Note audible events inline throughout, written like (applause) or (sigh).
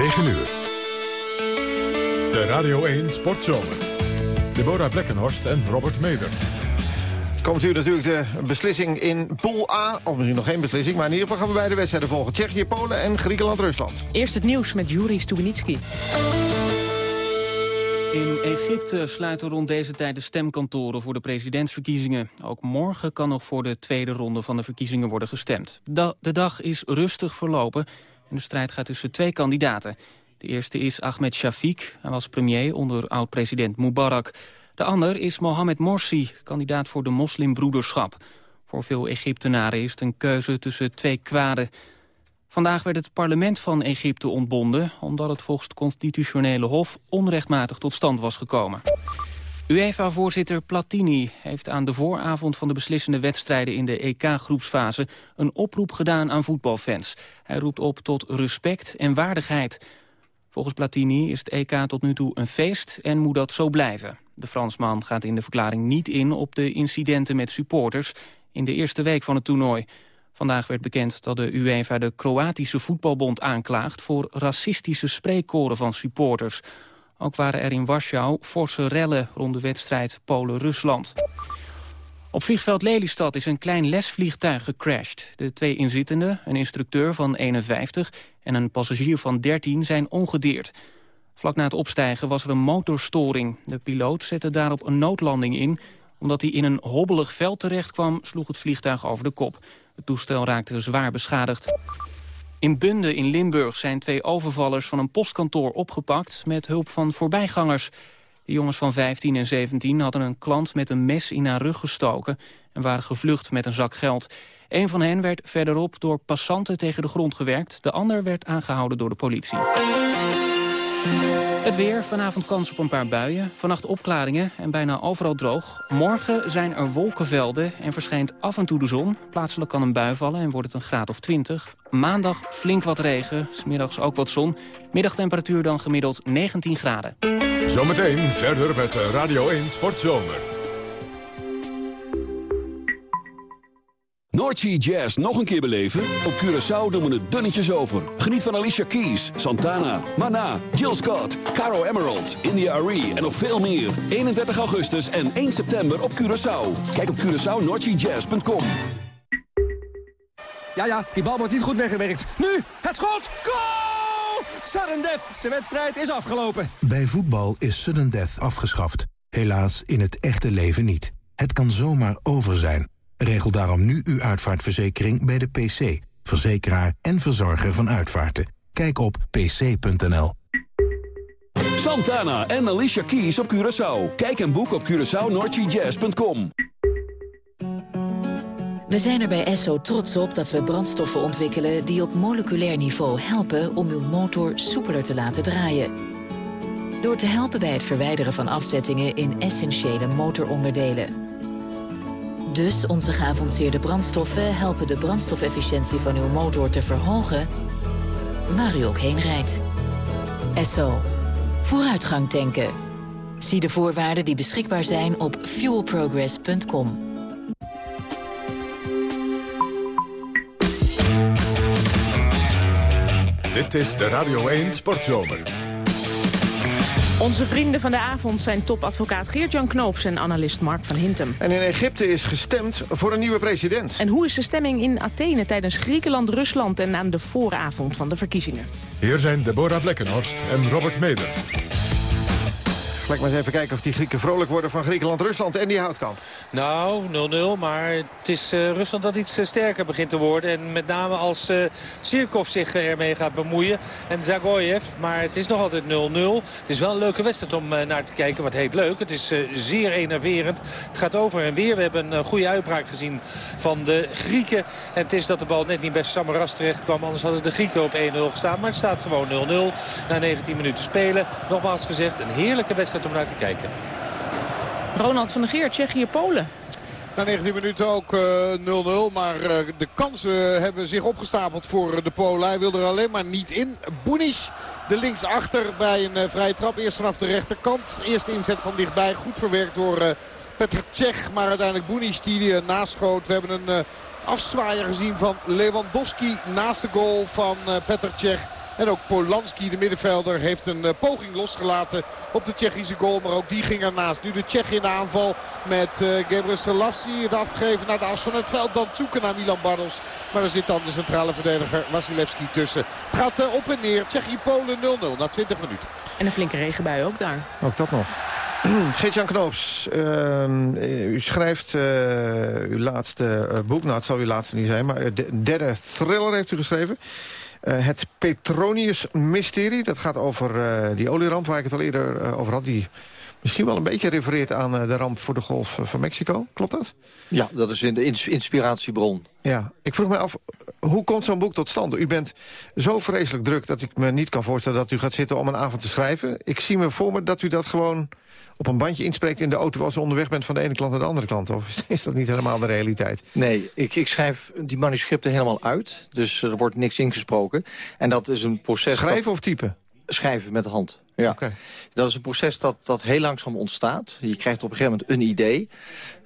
9 uur. De Radio 1 Sportzomer. Deborah Blekkenhorst en Robert Meder. Komt u natuurlijk de beslissing in Pool A. Of misschien nog geen beslissing, maar in ieder geval gaan we bij de wedstrijden volgen. Tsjechië, Polen en Griekenland-Rusland. Eerst het nieuws met Juri Stubenitski. In Egypte sluiten rond deze tijd de stemkantoren voor de presidentsverkiezingen. Ook morgen kan nog voor de tweede ronde van de verkiezingen worden gestemd. de dag is rustig verlopen de strijd gaat tussen twee kandidaten. De eerste is Ahmed Shafiq, hij was premier onder oud-president Mubarak. De ander is Mohamed Morsi, kandidaat voor de moslimbroederschap. Voor veel Egyptenaren is het een keuze tussen twee kwaden. Vandaag werd het parlement van Egypte ontbonden... omdat het volgens het constitutionele hof onrechtmatig tot stand was gekomen. UEFA-voorzitter Platini heeft aan de vooravond van de beslissende wedstrijden in de EK-groepsfase een oproep gedaan aan voetbalfans. Hij roept op tot respect en waardigheid. Volgens Platini is het EK tot nu toe een feest en moet dat zo blijven. De Fransman gaat in de verklaring niet in op de incidenten met supporters in de eerste week van het toernooi. Vandaag werd bekend dat de UEFA de Kroatische voetbalbond aanklaagt... voor racistische spreekkoren van supporters. Ook waren er in Warschau forse rellen rond de wedstrijd Polen-Rusland. Op vliegveld Lelystad is een klein lesvliegtuig gecrashed. De twee inzittenden, een instructeur van 51 en een passagier van 13, zijn ongedeerd. Vlak na het opstijgen was er een motorstoring. De piloot zette daarop een noodlanding in. Omdat hij in een hobbelig veld terecht kwam, sloeg het vliegtuig over de kop. Het toestel raakte zwaar beschadigd. In Bunde in Limburg zijn twee overvallers van een postkantoor opgepakt... met hulp van voorbijgangers. De jongens van 15 en 17 hadden een klant met een mes in haar rug gestoken... en waren gevlucht met een zak geld. Een van hen werd verderop door passanten tegen de grond gewerkt. De ander werd aangehouden door de politie. Het weer, vanavond kans op een paar buien. Vannacht opklaringen en bijna overal droog. Morgen zijn er wolkenvelden en verschijnt af en toe de zon. Plaatselijk kan een bui vallen en wordt het een graad of 20. Maandag flink wat regen, smiddags ook wat zon. Middagtemperatuur dan gemiddeld 19 graden. Zometeen verder met Radio 1 Sportzomer. Noordsea Jazz nog een keer beleven? Op Curaçao doen we het dunnetjes over. Geniet van Alicia Keys, Santana, Mana, Jill Scott, Caro Emerald, India Arie en nog veel meer. 31 augustus en 1 september op Curaçao. Kijk op CuraçaoNoordseaJazz.com Ja, ja, die bal wordt niet goed weggewerkt. Nu, het schot! Goal! Sudden death! De wedstrijd is afgelopen. Bij voetbal is sudden death afgeschaft. Helaas in het echte leven niet. Het kan zomaar over zijn. Regel daarom nu uw uitvaartverzekering bij de PC, verzekeraar en verzorger van uitvaarten. Kijk op pc.nl. Santana en Alicia Keys op Curaçao. Kijk en boek op CuraçaoNordGJazz.com. We zijn er bij Esso trots op dat we brandstoffen ontwikkelen... die op moleculair niveau helpen om uw motor soepeler te laten draaien. Door te helpen bij het verwijderen van afzettingen in essentiële motoronderdelen... Dus onze geavanceerde brandstoffen helpen de brandstofefficiëntie van uw motor te verhogen... waar u ook heen rijdt. Esso. Vooruitgang tanken. Zie de voorwaarden die beschikbaar zijn op fuelprogress.com. Dit is de Radio 1 Sportzomer. Onze vrienden van de avond zijn topadvocaat Geert-Jan Knoops en analist Mark van Hintem. En in Egypte is gestemd voor een nieuwe president. En hoe is de stemming in Athene tijdens Griekenland, Rusland en aan de vooravond van de verkiezingen? Hier zijn Deborah Blekkenhorst en Robert Meder. Gelijk maar eens even kijken of die Grieken vrolijk worden van Griekenland-Rusland en die kan. Nou, 0-0, maar het is uh, Rusland dat iets uh, sterker begint te worden. En met name als uh, zich ermee gaat bemoeien. En Zagoyev, maar het is nog altijd 0-0. Het is wel een leuke wedstrijd om naar te kijken. Wat heet leuk. Het is zeer enerverend. Het gaat over en weer. We hebben een goede uitbraak gezien van de Grieken. En het is dat de bal net niet bij Samaras terecht kwam. Anders hadden de Grieken op 1-0 gestaan. Maar het staat gewoon 0-0 na 19 minuten spelen. Nogmaals gezegd, een heerlijke wedstrijd om naar te kijken. Ronald van der Geer, Tsjechië-Polen. Na 19 minuten ook 0-0. Uh, maar uh, de kansen hebben zich opgestapeld voor de Polen. Hij wil er alleen maar niet in. Bunic, de linksachter bij een uh, vrije trap. Eerst vanaf de rechterkant. Eerste inzet van dichtbij. Goed verwerkt door Petr Cech. Maar uiteindelijk Bunic die naschoot. We hebben een afzwaaier gezien van Lewandowski naast de goal van Petr Cech. En ook Polanski, de middenvelder, heeft een poging losgelaten op de Tsjechische goal. Maar ook die ging ernaast. Nu de Tsjech in de aanval met uh, Gebre Selassie. Het afgeven naar de as van het veld. Dan zoeken naar Milan Barros. Maar er zit dan de centrale verdediger Wasilewski tussen. Het gaat op en neer. Tsjechië-Polen 0-0 na 20 minuten. En een flinke regenbui ook daar. Ook dat nog. (clears throat) Geert-Jan Knoops, ehm, u schrijft uh, uw laatste uh, boek. Nou, het zal uw laatste niet zijn, maar de derde thriller heeft u geschreven. Uh, het Petronius-mysterie. Dat gaat over die olieramp waar ik het al eerder over had. Die misschien wel een beetje refereert aan de ramp voor de Golf van Mexico. Klopt dat? Ja, dat is de inspiratiebron. Ja, ik vroeg me af, hoe komt zo'n boek tot stand? U bent zo vreselijk druk dat ik me niet kan voorstellen... dat u gaat zitten om een avond te schrijven. Ik zie me voor me dat u dat gewoon op een bandje inspreekt in de auto... als u onderweg bent van de ene klant naar de andere klant? Of is dat niet helemaal de realiteit? Nee, ik, ik schrijf die manuscripten helemaal uit. Dus er wordt niks ingesproken. En dat is een proces... Schrijven of typen? Schrijven met de hand. Ja. Dat is een proces dat, dat heel langzaam ontstaat. Je krijgt op een gegeven moment een idee.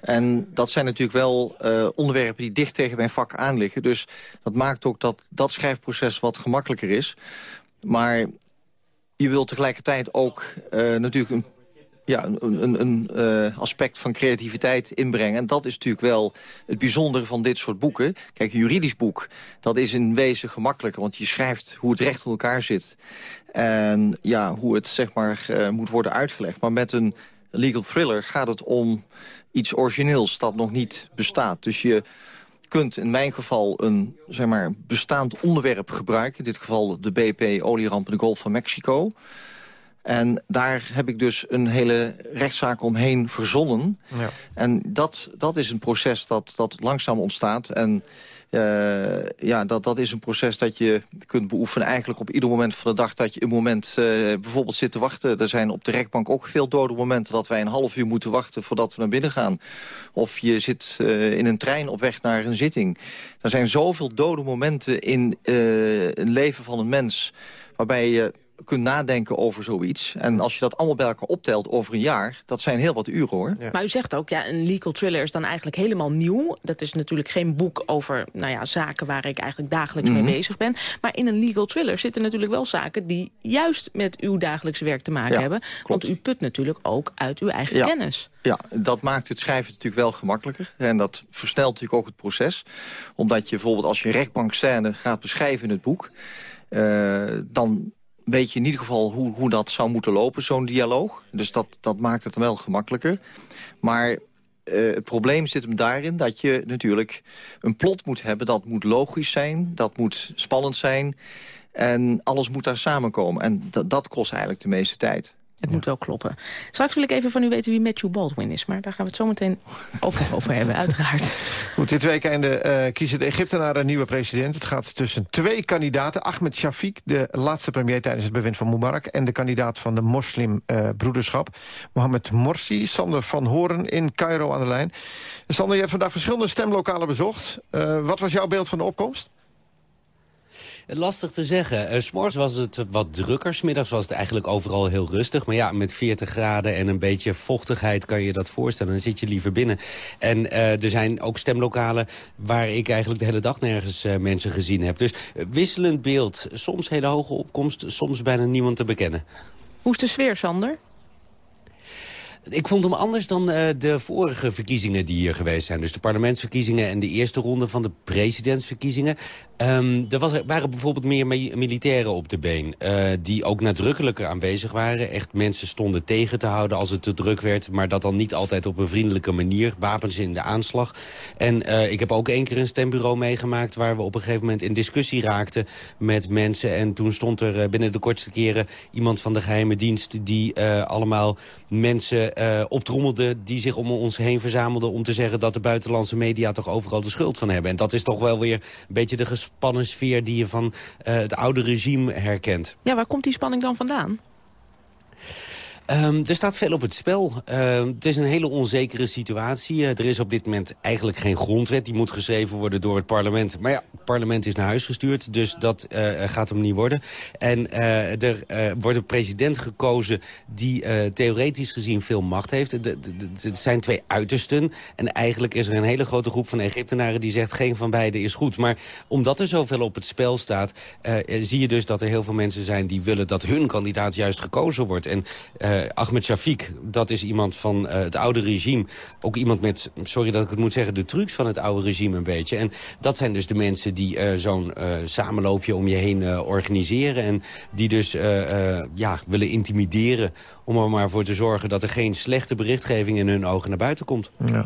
En dat zijn natuurlijk wel uh, onderwerpen die dicht tegen mijn vak aan liggen. Dus dat maakt ook dat dat schrijfproces wat gemakkelijker is. Maar je wilt tegelijkertijd ook uh, natuurlijk een ja, een, uh, aspect van creativiteit inbrengen. En dat is natuurlijk wel het bijzondere van dit soort boeken. Kijk, een juridisch boek, dat is in wezen gemakkelijker... want je schrijft hoe het recht in elkaar zit. En ja, hoe het zeg maar uh, moet worden uitgelegd. Maar met een legal thriller gaat het om iets origineels dat nog niet bestaat. Dus je kunt in mijn geval een zeg maar, bestaand onderwerp gebruiken. In dit geval de BP-olieramp in de Golf van Mexico... En daar heb ik dus een hele rechtszaak omheen verzonnen. Ja. En dat, dat is een proces dat, dat langzaam ontstaat. En uh, ja, dat, dat is een proces dat je kunt beoefenen eigenlijk op ieder moment van de dag dat je een moment uh, bijvoorbeeld zit te wachten. Er zijn op de rekbank ook veel dode momenten dat wij een half uur moeten wachten voordat we naar binnen gaan. Of je zit uh, in een trein op weg naar een zitting. Er zijn zoveel dode momenten in een leven van een mens waarbij je kunt nadenken over zoiets. En als je dat allemaal bij elkaar optelt over een jaar... dat zijn heel wat uren, hoor. Maar u zegt ook, ja, een legal thriller is dan eigenlijk helemaal nieuw. Dat is natuurlijk geen boek over nou ja, zaken waar ik eigenlijk dagelijks mee mhm. bezig ben. Maar in een legal thriller zitten natuurlijk wel zaken... die juist met uw dagelijkse werk te maken hebben. Want u put natuurlijk ook uit uw eigen kennis. Ja, dat maakt het schrijven natuurlijk wel gemakkelijker. En dat versnelt natuurlijk ook het proces. Omdat je bijvoorbeeld als je rechtbankscène gaat beschrijven in het boek... Uh, dan weet je in ieder geval hoe, hoe dat zou moeten lopen, zo'n dialoog. Dus dat, dat maakt het wel gemakkelijker. Maar uh, het probleem zit hem daarin dat je natuurlijk een plot moet hebben... dat moet logisch zijn, dat moet spannend zijn... en alles moet daar samenkomen. En dat kost eigenlijk de meeste tijd. Het moet wel kloppen. Straks wil ik even van u weten wie Matthew Baldwin is. Maar daar gaan we het zo meteen ook nog over hebben, uiteraard. (laughs) Goed, dit weekend uh, kiezen de Egyptenaren een nieuwe president. Het gaat tussen twee kandidaten. Ahmed Shafiq, de laatste premier tijdens het bewind van Mubarak... en de kandidaat van de moslimbroederschap, uh, Mohamed Morsi. Sander van Horen in Cairo aan de lijn. Sander, je hebt vandaag verschillende stemlokalen bezocht. Uh, wat was jouw beeld van de opkomst? Lastig te zeggen. Uh, s'morgens was het wat drukker. Smiddags was het eigenlijk overal heel rustig. Maar ja, met 40 graden en een beetje vochtigheid kan je dat voorstellen. Dan zit je liever binnen. En uh, er zijn ook stemlokalen waar ik eigenlijk de hele dag nergens uh, mensen gezien heb. Dus wisselend beeld. Soms hele hoge opkomst, soms bijna niemand te bekennen. Hoe is de sfeer, Sander? Ik vond hem anders dan uh, de vorige verkiezingen die hier geweest zijn. Dus de parlementsverkiezingen en de eerste ronde van de presidentsverkiezingen. Um, er was, waren bijvoorbeeld meer militairen op de been. Uh, die ook nadrukkelijker aanwezig waren. Echt mensen stonden tegen te houden als het te druk werd. Maar dat dan niet altijd op een vriendelijke manier. Wapens in de aanslag. En uh, ik heb ook één keer een stembureau meegemaakt... waar we op een gegeven moment in discussie raakten met mensen. En toen stond er binnen de kortste keren iemand van de geheime dienst... die allemaal mensen uh, optrommelde die zich om ons heen verzamelden... om te zeggen dat de buitenlandse media toch overal de schuld van hebben. En dat is toch wel weer een beetje de gespannen sfeer... die je van uh, het oude regime herkent. Ja, waar komt die spanning dan vandaan? Um, er staat veel op het spel. Uh, het is een hele onzekere situatie. Uh, er is op dit moment eigenlijk geen grondwet. Die moet geschreven worden door het parlement. Maar ja, het parlement is naar huis gestuurd. Dus dat uh, gaat hem niet worden. En uh, er wordt een president gekozen die theoretisch gezien veel macht heeft. Het zijn twee uitersten. En eigenlijk is er een hele grote groep van Egyptenaren die zegt... geen van beiden is goed. Maar omdat er zoveel op het spel staat... zie je dus dat er heel veel mensen zijn die willen dat hun kandidaat juist gekozen wordt. En Ahmed Shafiq, dat is iemand van uh, het oude regime. Ook iemand met, sorry dat ik het moet zeggen, de trucs van het oude regime een beetje. En dat zijn dus de mensen die uh, zo'n samenloopje om je heen organiseren. En die dus ja, willen intimideren om er maar voor te zorgen dat er geen slechte berichtgeving in hun ogen naar buiten komt. Ja.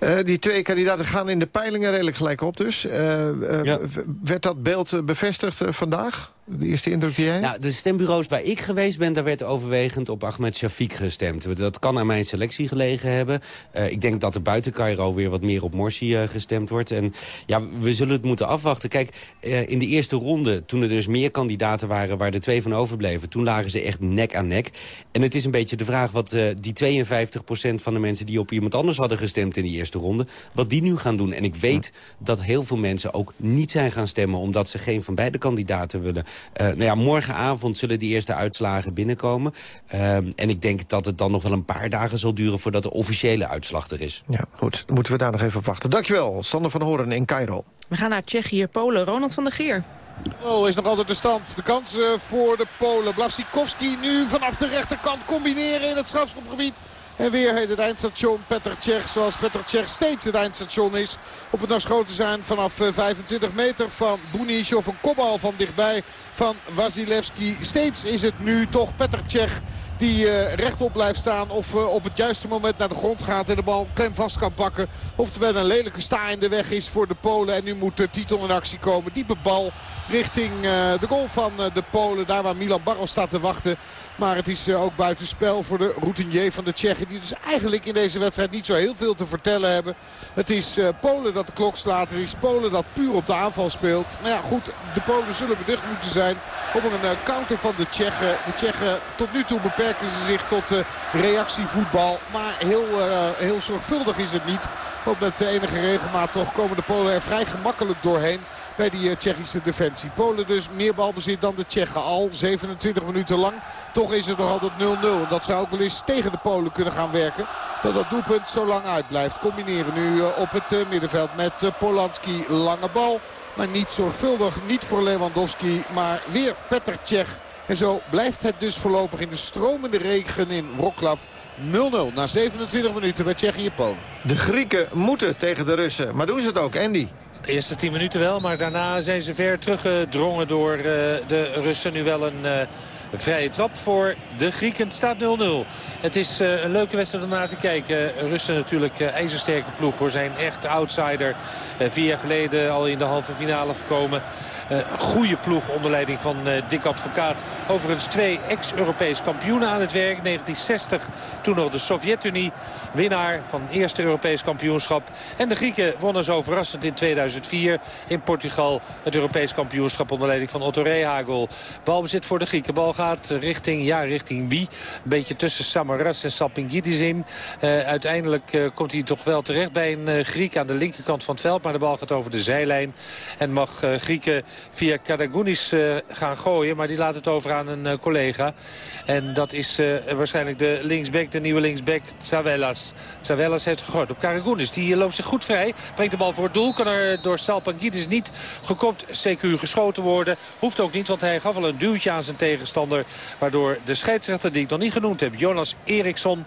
Uh, die twee kandidaten gaan in de peilingen redelijk gelijk op dus. Uh, uh, ja. Werd dat beeld bevestigd vandaag? De eerste indruk die jij Nou, de stembureaus waar ik geweest ben, daar werd overwegend op Ahmed Shafiq gestemd. Dat kan aan mijn selectie gelegen hebben. ik denk dat er buiten Cairo weer wat meer op Morsi gestemd wordt. En ja, we zullen het moeten afwachten. Kijk, in de eerste ronde, toen er dus meer kandidaten waren waar er twee van overbleven, toen lagen ze echt nek aan nek. En het is een beetje de vraag wat die 52% van de mensen... die op iemand anders hadden gestemd in die eerste ronde... wat die nu gaan doen. En ik weet dat heel veel mensen ook niet zijn gaan stemmen... omdat ze geen van beide kandidaten willen. Uh, nou ja, morgenavond zullen die eerste uitslagen binnenkomen. Uh, en ik denk dat het dan nog wel een paar dagen zal duren... voordat de officiële uitslag er is. Ja, goed. Dan moeten we daar nog even op wachten. Dankjewel, Sander van Horen in Cairo. We gaan naar Tsjechië, Polen. Ronald van der Geer. Oh, is nog altijd de stand. De kansen voor de Polen. Blasikowski nu vanaf de rechterkant combineren in het strafschopgebied. En weer heet het eindstation Petr zoals Petr steeds het eindstation is. Of het nou schoten zijn vanaf 25 eh, meter van Bunic of een kopbal van dichtbij van Wasilewski. Steeds is het nu toch Petr die uh, rechtop blijft staan. Of uh, op het juiste moment naar de grond gaat en de bal klem vast kan pakken. Oftewel een lelijke sta in de weg is voor de Polen. En nu moet de titel in actie komen. Diepe bal richting de goal van de Polen. Daar waar Milan Barros staat te wachten. Maar het is ook buitenspel voor de routinier van de Tsjechen. Die dus eigenlijk in deze wedstrijd niet zo heel veel te vertellen hebben. Het is Polen dat de klok slaat. Het is Polen dat puur op de aanval speelt. Maar ja goed, de Polen zullen beducht moeten zijn op een counter van de Tsjechen. De Tsjechen tot nu toe beperkt beperken ze zich tot reactievoetbal. Maar heel, uh, heel zorgvuldig is het niet. Want met de enige regelmaat toch komen de Polen er vrij gemakkelijk doorheen bij die uh, Tsjechische defensie. Polen dus meer balbezit dan de Tsjechen al 27 minuten lang. Toch is het nog altijd 0-0. En dat zou ook wel eens tegen de Polen kunnen gaan werken. Dat dat doelpunt zo lang uitblijft. Combineren nu uh, op het middenveld met Polanski. Lange bal. Maar niet zorgvuldig. Niet voor Lewandowski. Maar weer Petr Tsjech en zo blijft het dus voorlopig in de stromende regen in Wroclaw 0-0 na 27 minuten bij Tsjechië-Polen. De Grieken moeten tegen de Russen, maar doen ze het ook, Andy? De eerste 10 minuten wel, maar daarna zijn ze ver teruggedrongen door uh, de Russen. Nu wel een... Uh, vrije trap voor de Grieken. Het staat 0-0. Het is uh, een leuke wedstrijd om naar te kijken. Russen natuurlijk uh, ijzersterke ploeg. We zijn echt outsider. Uh, vier jaar geleden al in de halve finale gekomen. Uh, goede ploeg onder leiding van uh, Dick Advocaat. Overigens twee ex-Europees kampioenen aan het werk. 1960 toen nog de Sovjet-Unie. Winnaar van het eerste Europees kampioenschap. En de Grieken wonnen zo verrassend in 2004 in Portugal het Europees kampioenschap onder leiding van Otto Rehagel. Balbezit voor de Grieken. Bal gaat richting, ja, richting wie? Een beetje tussen Samaras en Sapingidis in. Uh, uiteindelijk komt hij toch wel terecht bij een Griek aan de linkerkant van het veld. Maar de bal gaat over de zijlijn. En mag Grieken via Kadagounis uh, gaan gooien. Maar die laat het over aan een uh, collega. En dat is uh, waarschijnlijk de linksback, de nieuwe linksback Tsavellas. Tsavellas heeft gegooid op Kadagounis. Die loopt zich goed vrij. Brengt de bal voor het doel. Kan er door Salpangidis niet gekopt CQ geschoten worden. Hoeft ook niet, want hij gaf al een duwtje aan zijn tegenstander. Waardoor de scheidsrechter, die ik nog niet genoemd heb, Jonas Eriksson...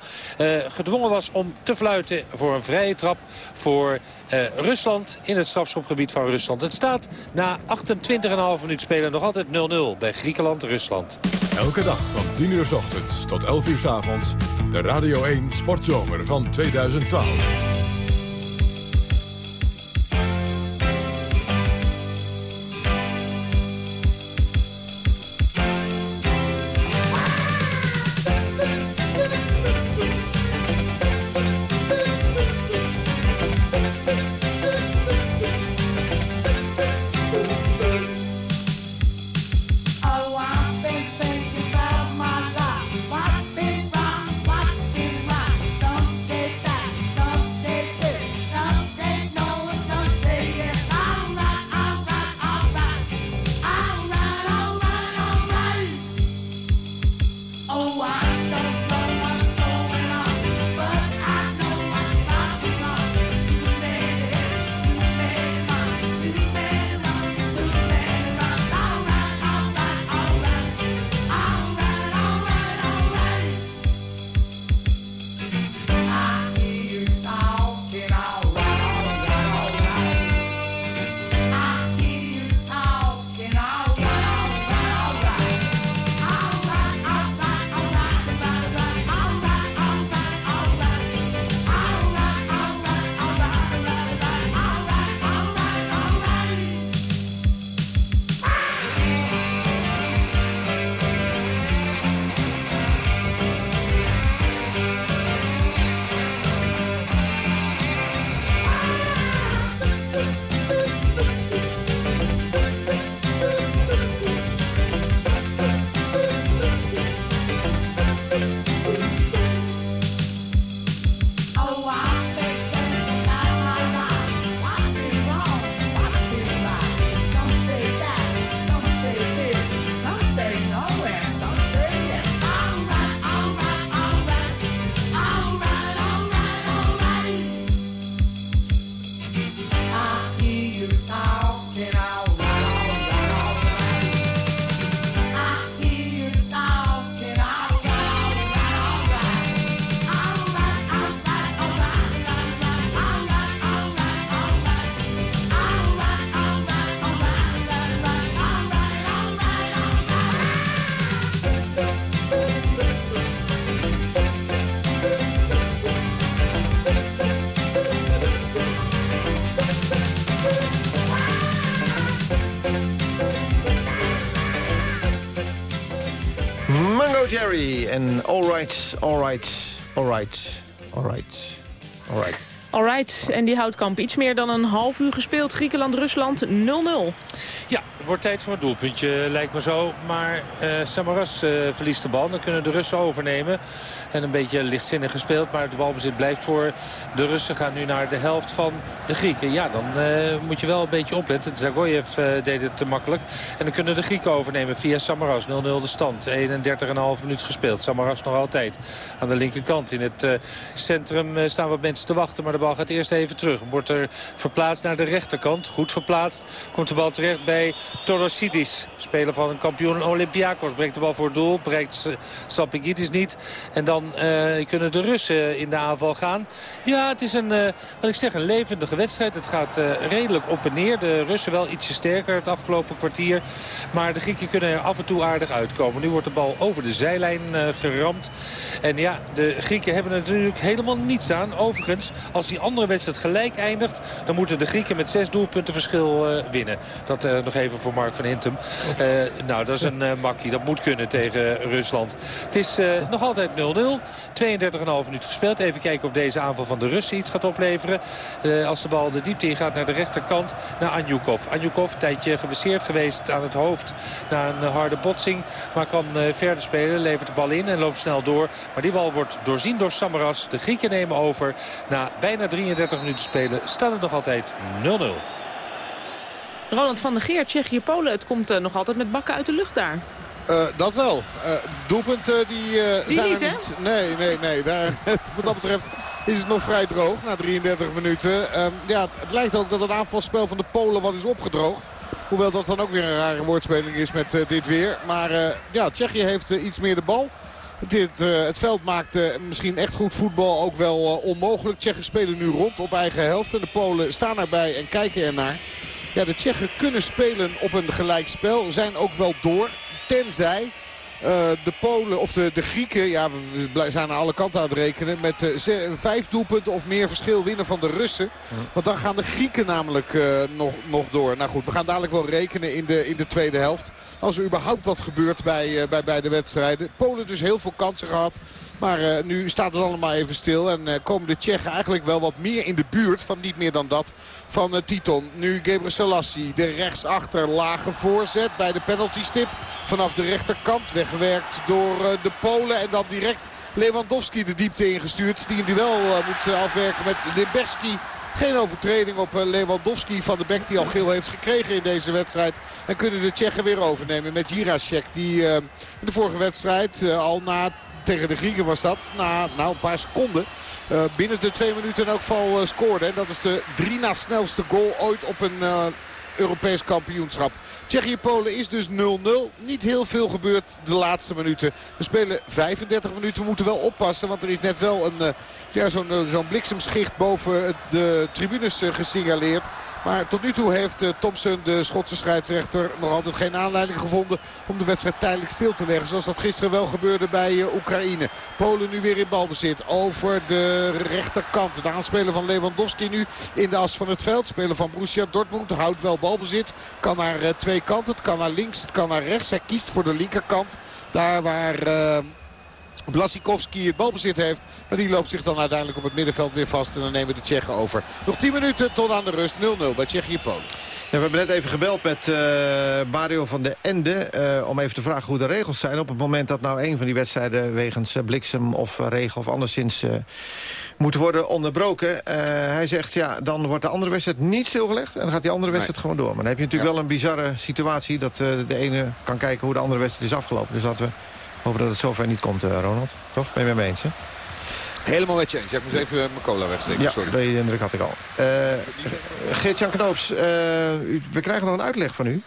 gedwongen was om te fluiten voor een vrije trap voor uh, Rusland in het strafschopgebied van Rusland. Het staat na 28,5 minuut spelen nog altijd 0-0 bij Griekenland-Rusland. Elke dag van 10 uur s ochtends tot 11 uur s avonds. De Radio 1 Sportzomer van 2012. Alright, Alright, Alright. En die Houtkamp. Iets meer dan een half uur gespeeld. Griekenland-Rusland 0-0. Ja, het wordt tijd voor een doelpuntje, lijkt me zo. Maar uh, Samaras uh, verliest de bal. Dan kunnen de Russen overnemen. En een beetje lichtzinnig gespeeld. Maar de balbezit blijft voor de Russen. Gaan nu naar de helft van de Grieken. Ja, dan uh, moet je wel een beetje opletten. Zagoyev deed het te makkelijk. En dan kunnen de Grieken overnemen via Samaras. 0-0 de stand. 31,5 minuut gespeeld. Samaras nog altijd aan de linkerkant. In het centrum staan wat mensen te wachten. Maar de bal gaat eerst even terug. Wordt er verplaatst naar de rechterkant. Goed verplaatst. Komt de bal terecht bij Torosidis. Speler van een kampioen Olympiakos. Brengt de bal voor het doel. Bereikt Sapigidis niet. En dan uh, kunnen de Russen in de aanval gaan. Ja, het is een, uh, wat ik zeg, een levendige wedstrijd. Het gaat uh, redelijk op en neer. De Russen wel ietsje sterker het afgelopen kwartier. Maar de Grieken kunnen er af en toe aardig uitkomen. Nu wordt de bal over de zijlijn geramd. En ja, de Grieken hebben er natuurlijk helemaal niets aan. Overigens, als die andere wedstrijd gelijk eindigt... dan moeten de Grieken met zes doelpunten verschil winnen. Dat nog even voor Mark van Hintem. nou, dat is een makkie. Dat moet kunnen tegen Rusland. Het is nog altijd 0-0. 32,5 minuten gespeeld. Even kijken of deze aanval van de Russen iets gaat opleveren. Als de bal de diepte in gaat naar de rechterkant naar Anjukov. Anjukov, een tijdje geblesseerd geweest aan het hoofd na een harde botsing. Maar kan verder spelen, levert de bal in en loopt snel door. Maar die bal wordt doorzien door Samaras. De Grieken nemen over. Na bijna 33 minuten spelen staat het nog altijd 0-0. Roland van der Geer, Tsjechië-Polen. Het komt uh, nog altijd met bakken uit de lucht daar. Uh, dat wel. Uh, doelpunten die, uh, die zijn niet, er niet. Nee, nee, nee. Daar, (laughs) wat dat betreft is het nog vrij droog na 33 minuten. Um, ja, het lijkt ook dat het aanvalspel van de Polen wat is opgedroogd. Hoewel dat dan ook weer een rare woordspeling is met dit weer. Maar ja, Tsjechië heeft iets meer de bal. Dit, het veld maakt misschien echt goed voetbal ook wel onmogelijk. Tsjechen spelen nu rond op eigen helft. En de Polen staan erbij en kijken ernaar. Ja, de Tsjechen kunnen spelen op een gelijkspel. Zijn ook wel door. Tenzij uh, de Polen of de, de Grieken, ja, we zijn aan alle kanten aan het rekenen... met uh, vijf doelpunten of meer verschil winnen van de Russen. Want dan gaan de Grieken namelijk uh, nog, nog door. Nou goed, we gaan dadelijk wel rekenen in de, in de tweede helft. Als er überhaupt wat gebeurt bij, bij, bij de wedstrijden. Polen dus heel veel kansen gehad. Maar uh, nu staat het allemaal even stil. En uh, komen de Tsjechen eigenlijk wel wat meer in de buurt van niet meer dan dat van uh, Titon. Nu Gebre Selassie, de rechtsachter lage voorzet bij de penaltystip. Vanaf de rechterkant weggewerkt door de Polen. En dan direct Lewandowski de diepte ingestuurd. Die een duel moet afwerken met Limberski. Geen overtreding op Lewandowski van de Bek die al geel heeft gekregen in deze wedstrijd. En kunnen de Tsjechen weer overnemen met Jiracek. Die uh, in de vorige wedstrijd uh, al na tegen de Grieken was dat. Na nou, een paar seconden. Binnen de twee minuten in elk geval scoorde. En dat is de drie na snelste goal ooit op een Europees kampioenschap. Tsjechië-Polen is dus 0-0. Niet heel veel gebeurd de laatste minuten. We spelen 35 minuten. We moeten wel oppassen. Want er is net wel een, uh, ja, zo'n uh, zo bliksemschicht boven de tribunes uh, gesignaleerd. Maar tot nu toe heeft uh, Thompson, de Schotse scheidsrechter, nog altijd geen aanleiding gevonden om de wedstrijd tijdelijk stil te leggen. Zoals dat gisteren wel gebeurde bij uh, Oekraïne. Polen nu weer in balbezit over de rechterkant. De aanspeler van Lewandowski nu in de as van het veld. Speler van Borussia Dortmund houdt wel balbezit. Kan naar uh, twee kanten. Het kan naar links, het kan naar rechts. Hij kiest voor de linkerkant. Daar waar... Blasikowski het balbezit heeft. Maar die loopt zich dan uiteindelijk op het middenveld weer vast. En dan nemen de Tsjechen over. Nog 10 minuten tot aan de rust. 0-0 bij Tsjechië-Polen. Ja, we hebben net even gebeld met uh, Mario van de Ende... Uh, om even te vragen hoe de regels zijn... op het moment dat nou een van die wedstrijden... wegens uh, bliksem of regen of anderszins moet worden onderbroken. hij zegt, ja, dan wordt de andere wedstrijd niet stilgelegd... en dan gaat die andere wedstrijd nee. gewoon door. Maar dan heb je natuurlijk ja. wel een bizarre situatie... dat de ene kan kijken hoe de andere wedstrijd is afgelopen. Dus laten we hopen dat het zover niet komt, Ronald. Toch? Ben je mee eens, hè? Helemaal met je eens. Ik moest even mijn cola wegsteken. Ja, Sorry. die indruk had ik al. Uh, Geert-Jan Knoops, uh, we krijgen nog een uitleg van u.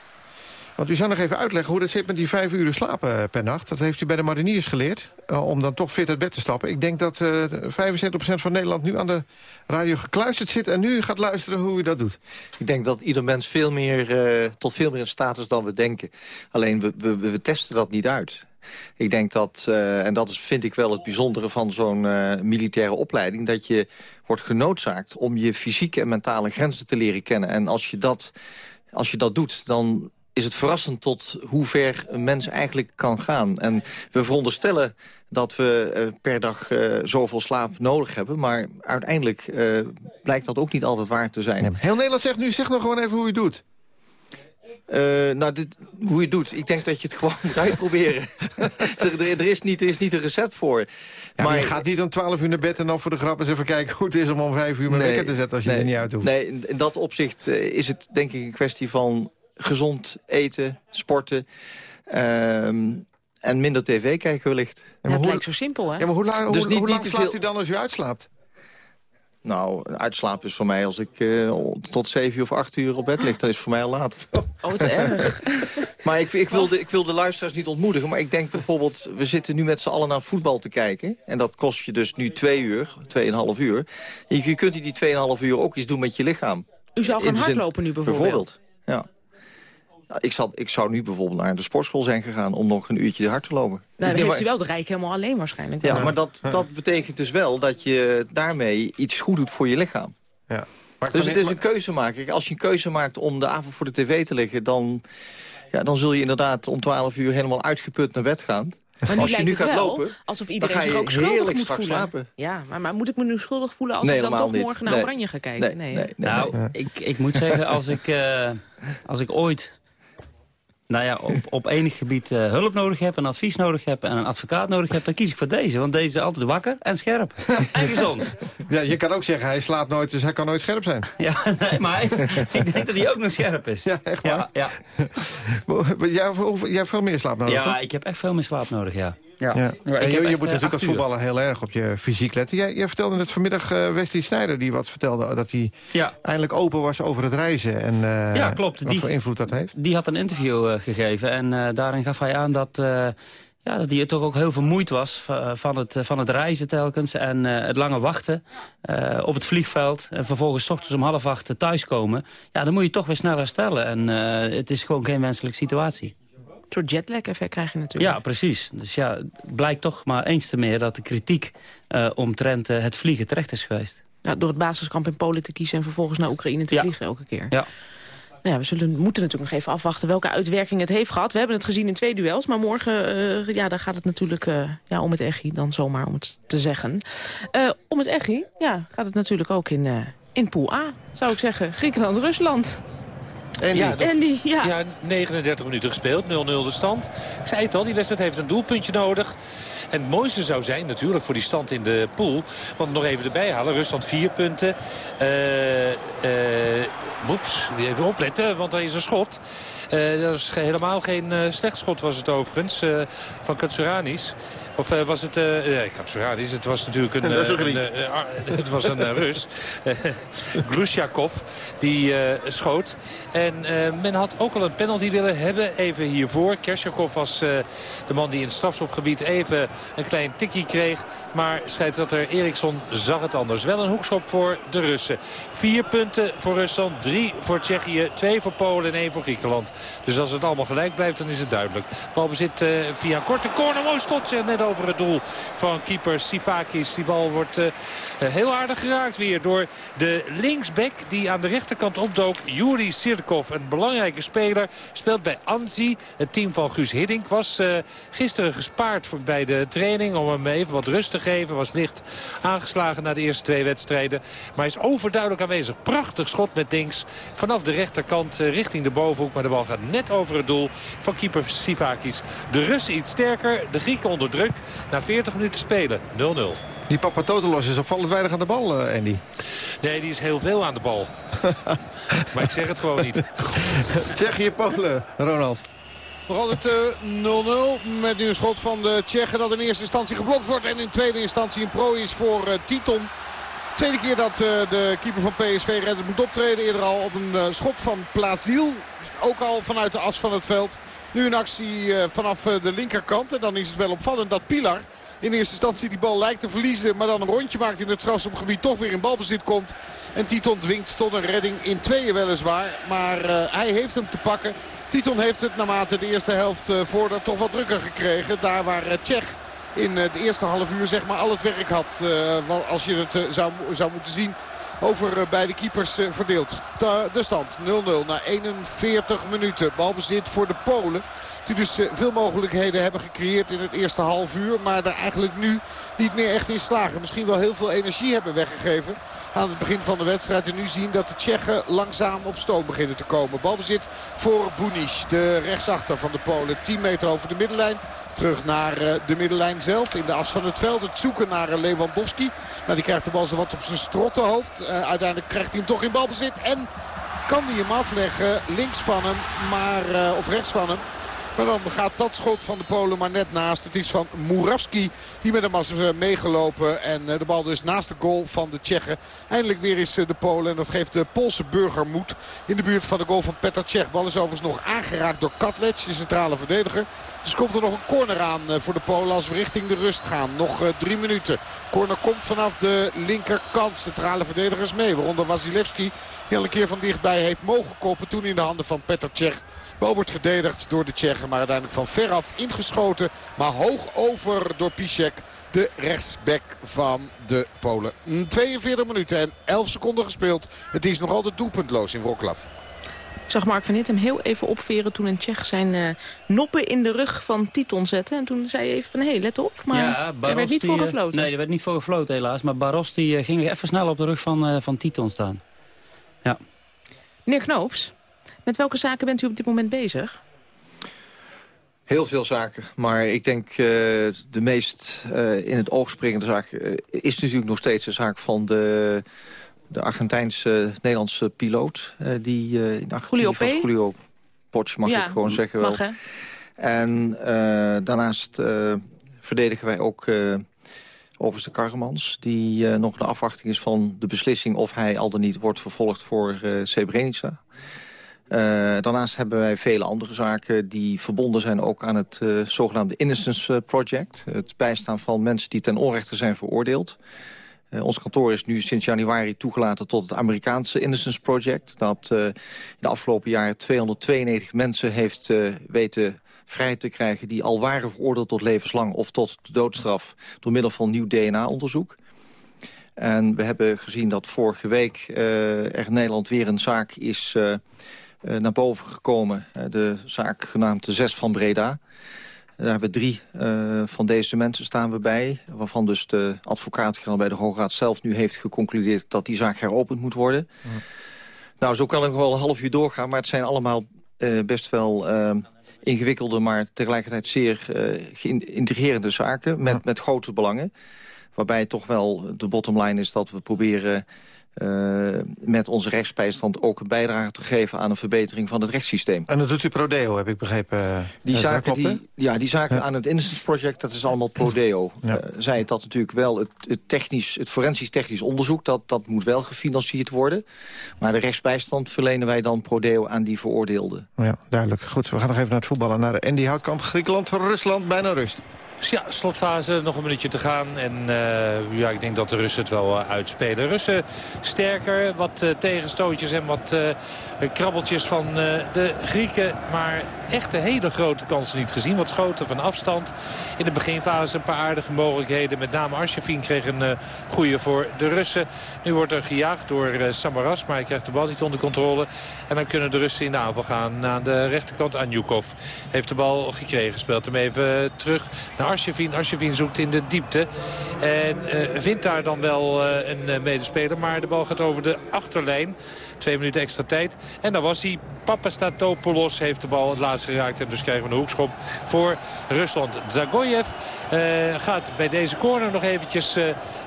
Want u zou nog even uitleggen hoe dat zit met die vijf uur slapen per nacht. Dat heeft u bij de mariniers geleerd, uh, om dan toch fit uit bed te stappen. Ik denk dat 75% van Nederland nu aan de radio gekluisterd zit... en nu gaat luisteren hoe u dat doet. Ik denk dat ieder mens veel meer, tot veel meer in staat is dan we denken. Alleen we, we, we testen dat niet uit. Ik denk dat, uh, en dat is, vind ik wel het bijzondere van zo'n uh, militaire opleiding... dat je wordt genoodzaakt om je fysieke en mentale grenzen te leren kennen. En als je dat, als je dat doet, dan is het verrassend tot hoe ver een mens eigenlijk kan gaan. En we veronderstellen dat we uh, per dag zoveel slaap nodig hebben. Maar uiteindelijk blijkt dat ook niet altijd waar te zijn. Heel Nederland zegt nu, zeg nog gewoon even hoe je het doet. Nou, dit, hoe je het doet. Ik denk dat je het gewoon (laughs) moet uitproberen. (laughs) er, er, is niet, er is niet een recept voor. Ja, maar, je gaat niet om 12 uur naar bed en dan voor de grap eens even kijken hoe het is om om 5 uur mijn nee, wekker te zetten als je nee, er niet uit hoeft. Nee, in dat opzicht is het denk ik een kwestie van gezond eten, sporten... Ehm, en minder tv kijken wellicht. Ja, dat lijkt zo simpel, hè? Ja, maar hoe lang, dus hoe, niet, hoe lang slaapt u dan als u uitslaapt? Nou, uitslapen is voor mij als ik uh, tot zeven of acht uur op bed lig. Dan is het voor mij al laat. Oh, te erg. (laughs) maar ik, ik, wil de, ik wil de luisteraars niet ontmoedigen. Maar ik denk bijvoorbeeld, we zitten nu met z'n allen naar voetbal te kijken. En dat kost je dus nu twee uur, tweeënhalf uur. Je, je kunt die tweeënhalf uur ook iets doen met je lichaam. U zou gaan hardlopen nu bijvoorbeeld? Bijvoorbeeld, ja. Nou, ik, zal, ik zou nu bijvoorbeeld naar de sportschool zijn gegaan... om nog een uurtje hard te lopen. Nou, dan heeft u wel de Rijk helemaal alleen waarschijnlijk. Ja, maar dat, dat betekent dus wel dat je daarmee iets goed doet voor je lichaam. Ja. Maar dus het is een keuze maken. Als je een keuze maakt om de avond voor de tv te liggen... dan, ja, dan zul je inderdaad om 12 uur helemaal uitgeput naar bed gaan. Maar als je nu gaat wel, lopen, alsof iedereen zich ook schuldig moet voelen. Slapen. Ja, maar, maar, moet ik me nu schuldig voelen als nee, ik dan toch niet. morgen naar nee. Oranje ga kijken? Nee, nee, nee, nou, ik, ik moet zeggen, als ik, uh, als ik ooit nou ja, op, op enig gebied uh, hulp nodig heb, een advies nodig heb en een advocaat nodig heb, dan kies ik voor deze. Want deze is altijd wakker en scherp. (laughs) en gezond. Ja, je kan ook zeggen, hij slaapt nooit, dus hij kan nooit scherp zijn. Ja, nee, maar hij is, ik denk dat hij ook nog scherp is. Ja, echt waar? Ja, ja. jij, jij hebt veel meer slaap nodig, Ja, toch? ik heb echt veel meer slaap nodig, ja. Ja. Ja. Ja, en je, moet uh, natuurlijk als voetballer heel erg op je fysiek letten. Jij, jij vertelde net vanmiddag uh, Wesley Sneijder die wat vertelde... dat hij ja. eindelijk open was over het reizen. En uh, ja, klopt. wat die, voor invloed dat heeft. Die had een interview uh, gegeven en daarin gaf hij aan dat... Ja, dat hij toch ook heel vermoeid was van het, van het reizen telkens en het lange wachten op het vliegveld. En vervolgens 's ochtends om half acht thuiskomen. Ja, dan moet je toch weer snel herstellen. En het is gewoon geen wenselijke situatie. Soort jetlag-effect krijg je natuurlijk. Ja, precies. Dus ja, blijkt toch maar eens te meer dat de kritiek uh, omtrent uh, het vliegen terecht is geweest. Ja, door het basiskamp in Polen te kiezen en vervolgens naar Oekraïne te ja. vliegen elke keer. Ja. Nou ja, we zullen, moeten natuurlijk nog even afwachten welke uitwerking het heeft gehad. We hebben het gezien in twee duels, maar morgen uh, ja, daar gaat het natuurlijk uh, ja, om het echi, dan zomaar om het te zeggen. Uh, om het echi ja, gaat het natuurlijk ook in, in Pool A, zou ik zeggen. Griekenland-Rusland. Andy. Ja, dat, Andy, ja. ja, 39 minuten gespeeld, 0-0 de stand. Ik zei het al, die wedstrijd heeft een doelpuntje nodig. En het mooiste zou zijn natuurlijk voor die stand in de pool. Want nog even erbij halen. Rusland vier punten. Uh, uh, Oeps, even opletten, want er is een schot. Uh, dat is helemaal geen slecht schot was het overigens. Van Katsuranis. Of uh, was het... Uh, nee, Katsuranis. Het was natuurlijk een... (laughs) Uh, (laughs) het was een Rus. (laughs) Glushakov. Die schoot. En men had ook al een penalty willen hebben. Even hiervoor. Kershakov was de man die in het strafschopgebied even een klein tikkie kreeg. Maar scheidsrechter Eriksson zag het anders. Wel een hoekschop voor de Russen. Vier punten voor Rusland. Drie voor Tsjechië. Twee voor Polen en één voor Griekenland. Dus als het allemaal gelijk blijft, dan is het duidelijk. Balbezit uh, via een korte corner. Mooi schot net over het doel van keeper Sivakis. Die bal wordt uh, heel aardig geraakt weer door de linksback die aan de rechterkant opdook. Juri Sirkov, een belangrijke speler. Speelt bij Anzi. Het team van Guus Hiddink was uh, gisteren gespaard bij de training. Om hem even wat rust te geven. Was licht aangeslagen na de eerste twee wedstrijden. Maar is overduidelijk aanwezig. Prachtig schot met links. Vanaf de rechterkant richting de bovenhoek. Maar de bal gaat net over het doel van keeper Sivakis. De Russen iets sterker. De Grieken onder druk. Na 40 minuten spelen. 0-0. Die Papatotelos is opvallend weinig aan de bal, uh, Andy. Nee, die is heel veel aan de bal. (laughs) maar ik zeg het gewoon niet. Tsjechië, Polen, Ronald. Nog altijd 0-0 met nu een schot van de Tsjechen dat in eerste instantie geblokt wordt. En in tweede instantie een pro is voor uh, Titon. Tweede keer dat uh, de keeper van PSV redder moet optreden. Eerder al op een uh, schot van Plaziel. Ook al vanuit de as van het veld. Nu een actie uh, vanaf de linkerkant. En dan is het wel opvallend dat Pilar in eerste instantie die bal lijkt te verliezen. Maar dan een rondje maakt in het strafschopgebied. Toch weer in balbezit komt. En Titon dwingt tot een redding in tweeën weliswaar. Maar uh, hij heeft hem te pakken. Titon heeft het naarmate de eerste helft uh, voordat toch wat drukker gekregen. Daar waar uh, Tsjech in de eerste half uur zeg maar al het werk had. als je het zou, zou moeten zien over beide keepers verdeeld. De stand 0-0 na 41 minuten. Balbezit voor de Polen. Die dus veel mogelijkheden hebben gecreëerd in het eerste half uur. Maar daar eigenlijk nu niet meer echt in slagen. Misschien wel heel veel energie hebben weggegeven aan het begin van de wedstrijd. En nu zien dat de Tsjechen langzaam op stoom beginnen te komen. Balbezit voor Bunic, de rechtsachter van de Polen. 10 meter over de middenlijn. Terug naar eh, de middenlijn zelf in de as van het veld. Het zoeken naar eh, Lewandowski. Nou, die krijgt de bal zo wat op zijn strottenhoofd. Uiteindelijk krijgt hij hem toch in balbezit. En kan hij hem afleggen links van hem, maar, of rechts van hem. Maar dan gaat dat schot van de Polen maar net naast. Het is van Murawski die met hem was eh, meegelopen. En eh, de bal dus naast de goal van de Tsjechen. Eindelijk weer is eh, de Polen. En dat geeft de Poolse burger moed in de buurt van de goal van Petr Cech. Bal is overigens nog aangeraakt door Katlec, de centrale verdediger. Dus komt er nog een corner aan voor de Polen als we richting de rust gaan. Nog drie minuten. Corner komt vanaf de linkerkant. Centrale verdedigers mee. Waaronder Wasilewski die al een keer van dichtbij heeft mogen koppen. Toen in de handen van Petr Cech. Bal wordt verdedigd door de Tsjechen. Maar uiteindelijk van veraf ingeschoten. Maar hoog over door Piszek. De rechtsback van de Polen. 42 minuten en 11 seconden gespeeld. Het is nog altijd doelpuntloos in Wroclaw. Ik zag Mark van Hittem heel even opveren toen een Tsjech zijn uh, noppen in de rug van Titon zette. En toen zei hij even van, hé, hey, let op. Maar ja, er werd niet voor gefloten. Nee, er werd niet voor gefloten helaas. Maar Barros die, uh, ging weer even snel op de rug van, uh, van Titon staan. Ja. Meneer Knoops, met welke zaken bent u op dit moment bezig? Heel veel zaken, maar ik denk uh, de meest uh, in het oog springende zaak... Uh, is natuurlijk nog steeds de zaak van de, de Argentijnse-Nederlandse piloot. die in Julio P? Julio Potsch, mag ja, ik gewoon zeggen mag, wel. En daarnaast verdedigen wij ook overste Karremans... die nog de afwachting is van de beslissing of hij al dan niet wordt vervolgd voor Srebrenica... Uh, daarnaast hebben wij vele andere zaken die verbonden zijn ook aan het uh, zogenaamde Innocence eh, Project. Het bijstaan van mensen die ten onrechte zijn veroordeeld. Ons kantoor is nu sinds januari toegelaten tot het Amerikaanse Innocence Project. Dat in de afgelopen jaren 292 mensen heeft weten vrij te krijgen... die al waren veroordeeld tot levenslang of tot de doodstraf... door middel van nieuw DNA-onderzoek. En we hebben gezien dat vorige week er in Nederland weer een zaak is naar boven gekomen. Uh, de zaak genaamd de Zes van Breda. Daar hebben we drie uh, van deze mensen staan we bij. Waarvan dus de advocaat bij de Hoge Raad zelf nu heeft geconcludeerd... dat die zaak heropend moet worden. Ja. Nou, zo kan ik nog wel een half uur doorgaan. Maar het zijn allemaal best wel ingewikkelde... maar tegelijkertijd zeer geïntrigerende zaken met, ja. met grote belangen. Waarbij toch wel de bottom line is dat we proberen uh, met onze rechtsbijstand ook een bijdrage te geven aan een verbetering van het rechtssysteem. En dat doet u Prodeo, heb ik begrepen. Die uh, zaken, die, ja, die zaken ja. aan het Innocence Project, dat is allemaal Prodeo. Ja. Uh, zij het dat natuurlijk wel, het, het, technisch, het forensisch technisch onderzoek, dat, dat moet wel gefinancierd worden. Maar de rechtsbijstand verlenen wij dan Prodeo aan die veroordeelden. Ja, duidelijk. Goed, we gaan nog even naar het voetballen. Naar Andy Houtkamp, Griekenland, Rusland, bijna rust. Ja, slotfase, nog een minuutje te gaan. En uh, ja, ik denk dat de Russen het wel uh, uitspelen. Russen sterker, wat uh, tegenstootjes en wat krabbeltjes van de Grieken. Maar echt een hele grote kansen niet gezien. Wat schoten van afstand. In de beginfase een paar aardige mogelijkheden. Met name Arsjevin kreeg een goede voor de Russen. Nu wordt er gejaagd door Samaras, maar hij krijgt de bal niet onder controle. En dan kunnen de Russen in de aanval gaan. Aan de rechterkant Anjukov heeft de bal gekregen. Speelt hem even terug naar Arsjevin. Arsjevin zoekt in de diepte. En vindt daar dan wel uh, een uh, medespeler. Maar de bal gaat over de achterlijn. Twee minuten extra tijd. En dan was hij. Papastatopoulos heeft de bal het laatst geraakt. En dus krijgen we een hoekschop voor Rusland. Zagoyev gaat bij deze corner nog eventjes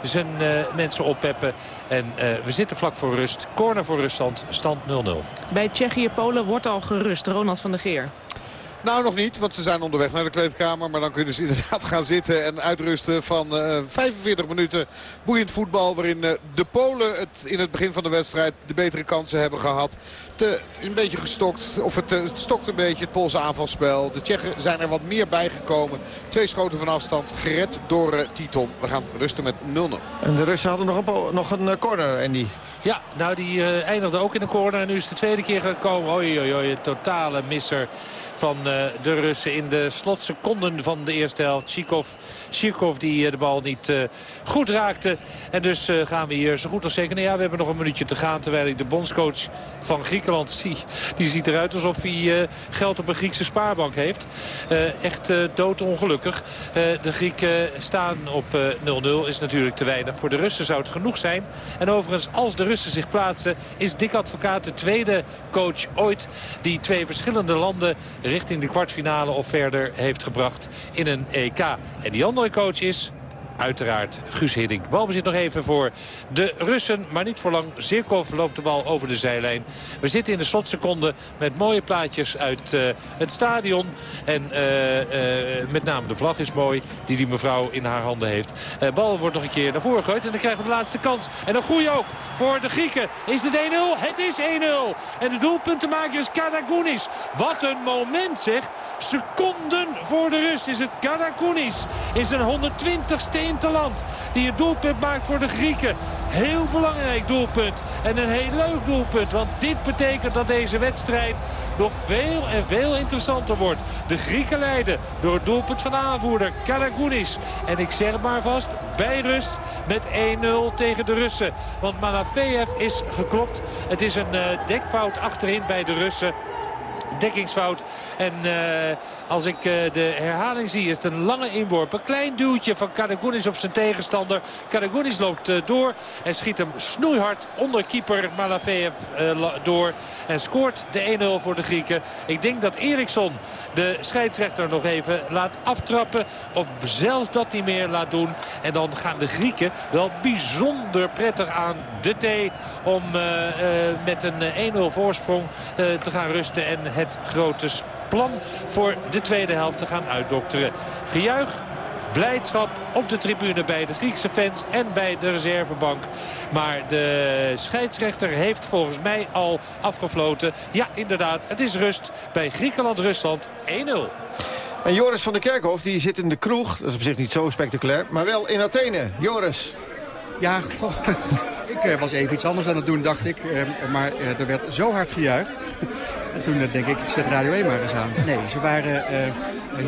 zijn mensen oppeppen. En we zitten vlak voor rust. Corner voor Rusland. Stand 0-0. Bij Tsjechië-Polen wordt al gerust. Ronald van der Geer. Nou, nog niet, want ze zijn onderweg naar de kleedkamer. Maar dan kunnen ze (laughs) inderdaad gaan zitten en uitrusten van uh, 45 minuten boeiend voetbal. Waarin uh, de Polen het in het begin van de wedstrijd de betere kansen hebben gehad. Te, een beetje gestokt, of het, het, stokt een beetje het Poolse aanvalspel. De Tsjechen zijn er wat meer bijgekomen. Twee schoten van afstand, gered door Titon. We gaan rusten met 0-0. En de Russen hadden nog een, nog een corner, Andy. Ja, nou die uh, eindigde ook in een corner. En nu is de tweede keer gekomen. Oei, oei, oei, totale misser van de Russen in de slotseconden van de eerste helft. Chikov, Chikov die de bal niet goed raakte. En dus gaan we hier zo goed als zeker... Nou ja, we hebben nog een minuutje te gaan terwijl de bondscoach van Griekenland zie. Die ziet eruit alsof hij geld op een Griekse spaarbank heeft. echt doodongelukkig. de Grieken staan op 0-0. Is natuurlijk te weinig. Voor de Russen zou het genoeg zijn. En overigens, als de Russen zich plaatsen... is Dick Advocaat de tweede coach ooit... die twee verschillende landen richting de kwartfinale of verder heeft gebracht in een EK. En die andere coach is uiteraard Guus Hiddink. Balbezit nog even voor de Russen, maar niet voor lang. Zirkov loopt de bal over de zijlijn. We zitten in de slotseconde met mooie plaatjes uit uh, het stadion. En uh, uh, met name de vlag is mooi die die mevrouw in haar handen heeft. Bal wordt nog een keer naar voren gegooid en dan krijgen we de laatste kans. En een goede ook voor de Grieken. Is het 1-0? Het is 1-0. En de doelpuntenmaker is Kadagounis. Wat een moment zeg. Seconden voor de rust is het Kadagounis. Is een 120 steen Interland. Die het doelpunt maakt voor de Grieken. Heel belangrijk doelpunt. En een heel leuk doelpunt. Want dit betekent dat deze wedstrijd nog veel en veel interessanter wordt. De Grieken leiden door het doelpunt van de aanvoerder Kalagounis. En ik zeg maar vast, bij rust met 1-0 tegen de Russen. Want Malafeev is geklopt. Het is een uh, dekfout achterin bij de Russen dekkingsfout. En uh, als ik uh, de herhaling zie is het een lange inworp. Een klein duwtje van Karagounis op zijn tegenstander. Karagounis loopt uh, door en schiet hem snoeihard onder keeper Malafeev door. En scoort de 1-0 voor de Grieken. Ik denk dat Eriksson de scheidsrechter nog even laat aftrappen. Of zelfs dat niet meer laat doen. En dan gaan de Grieken wel bijzonder prettig aan de thee. Om met een 1-0 voorsprong te gaan rusten en het grote plan voor de tweede helft te gaan uitdokteren. Gejuich blijdschap op de tribune bij de Griekse fans en bij de reservebank. Maar de scheidsrechter heeft volgens mij al afgefloten. Ja, inderdaad, het is rust bij Griekenland-Rusland 1-0. En Joris van der Kerkhof die zit in de kroeg. Dat is op zich niet zo spectaculair, maar wel in Athene. Joris. Ja, goh, ik eh, was even iets anders aan het doen, dacht ik. Eh, maar eh, er werd zo hard gejuicht. (laughs) En toen denk ik, ik zet Radio 1 maar eens aan. Nee, ze waren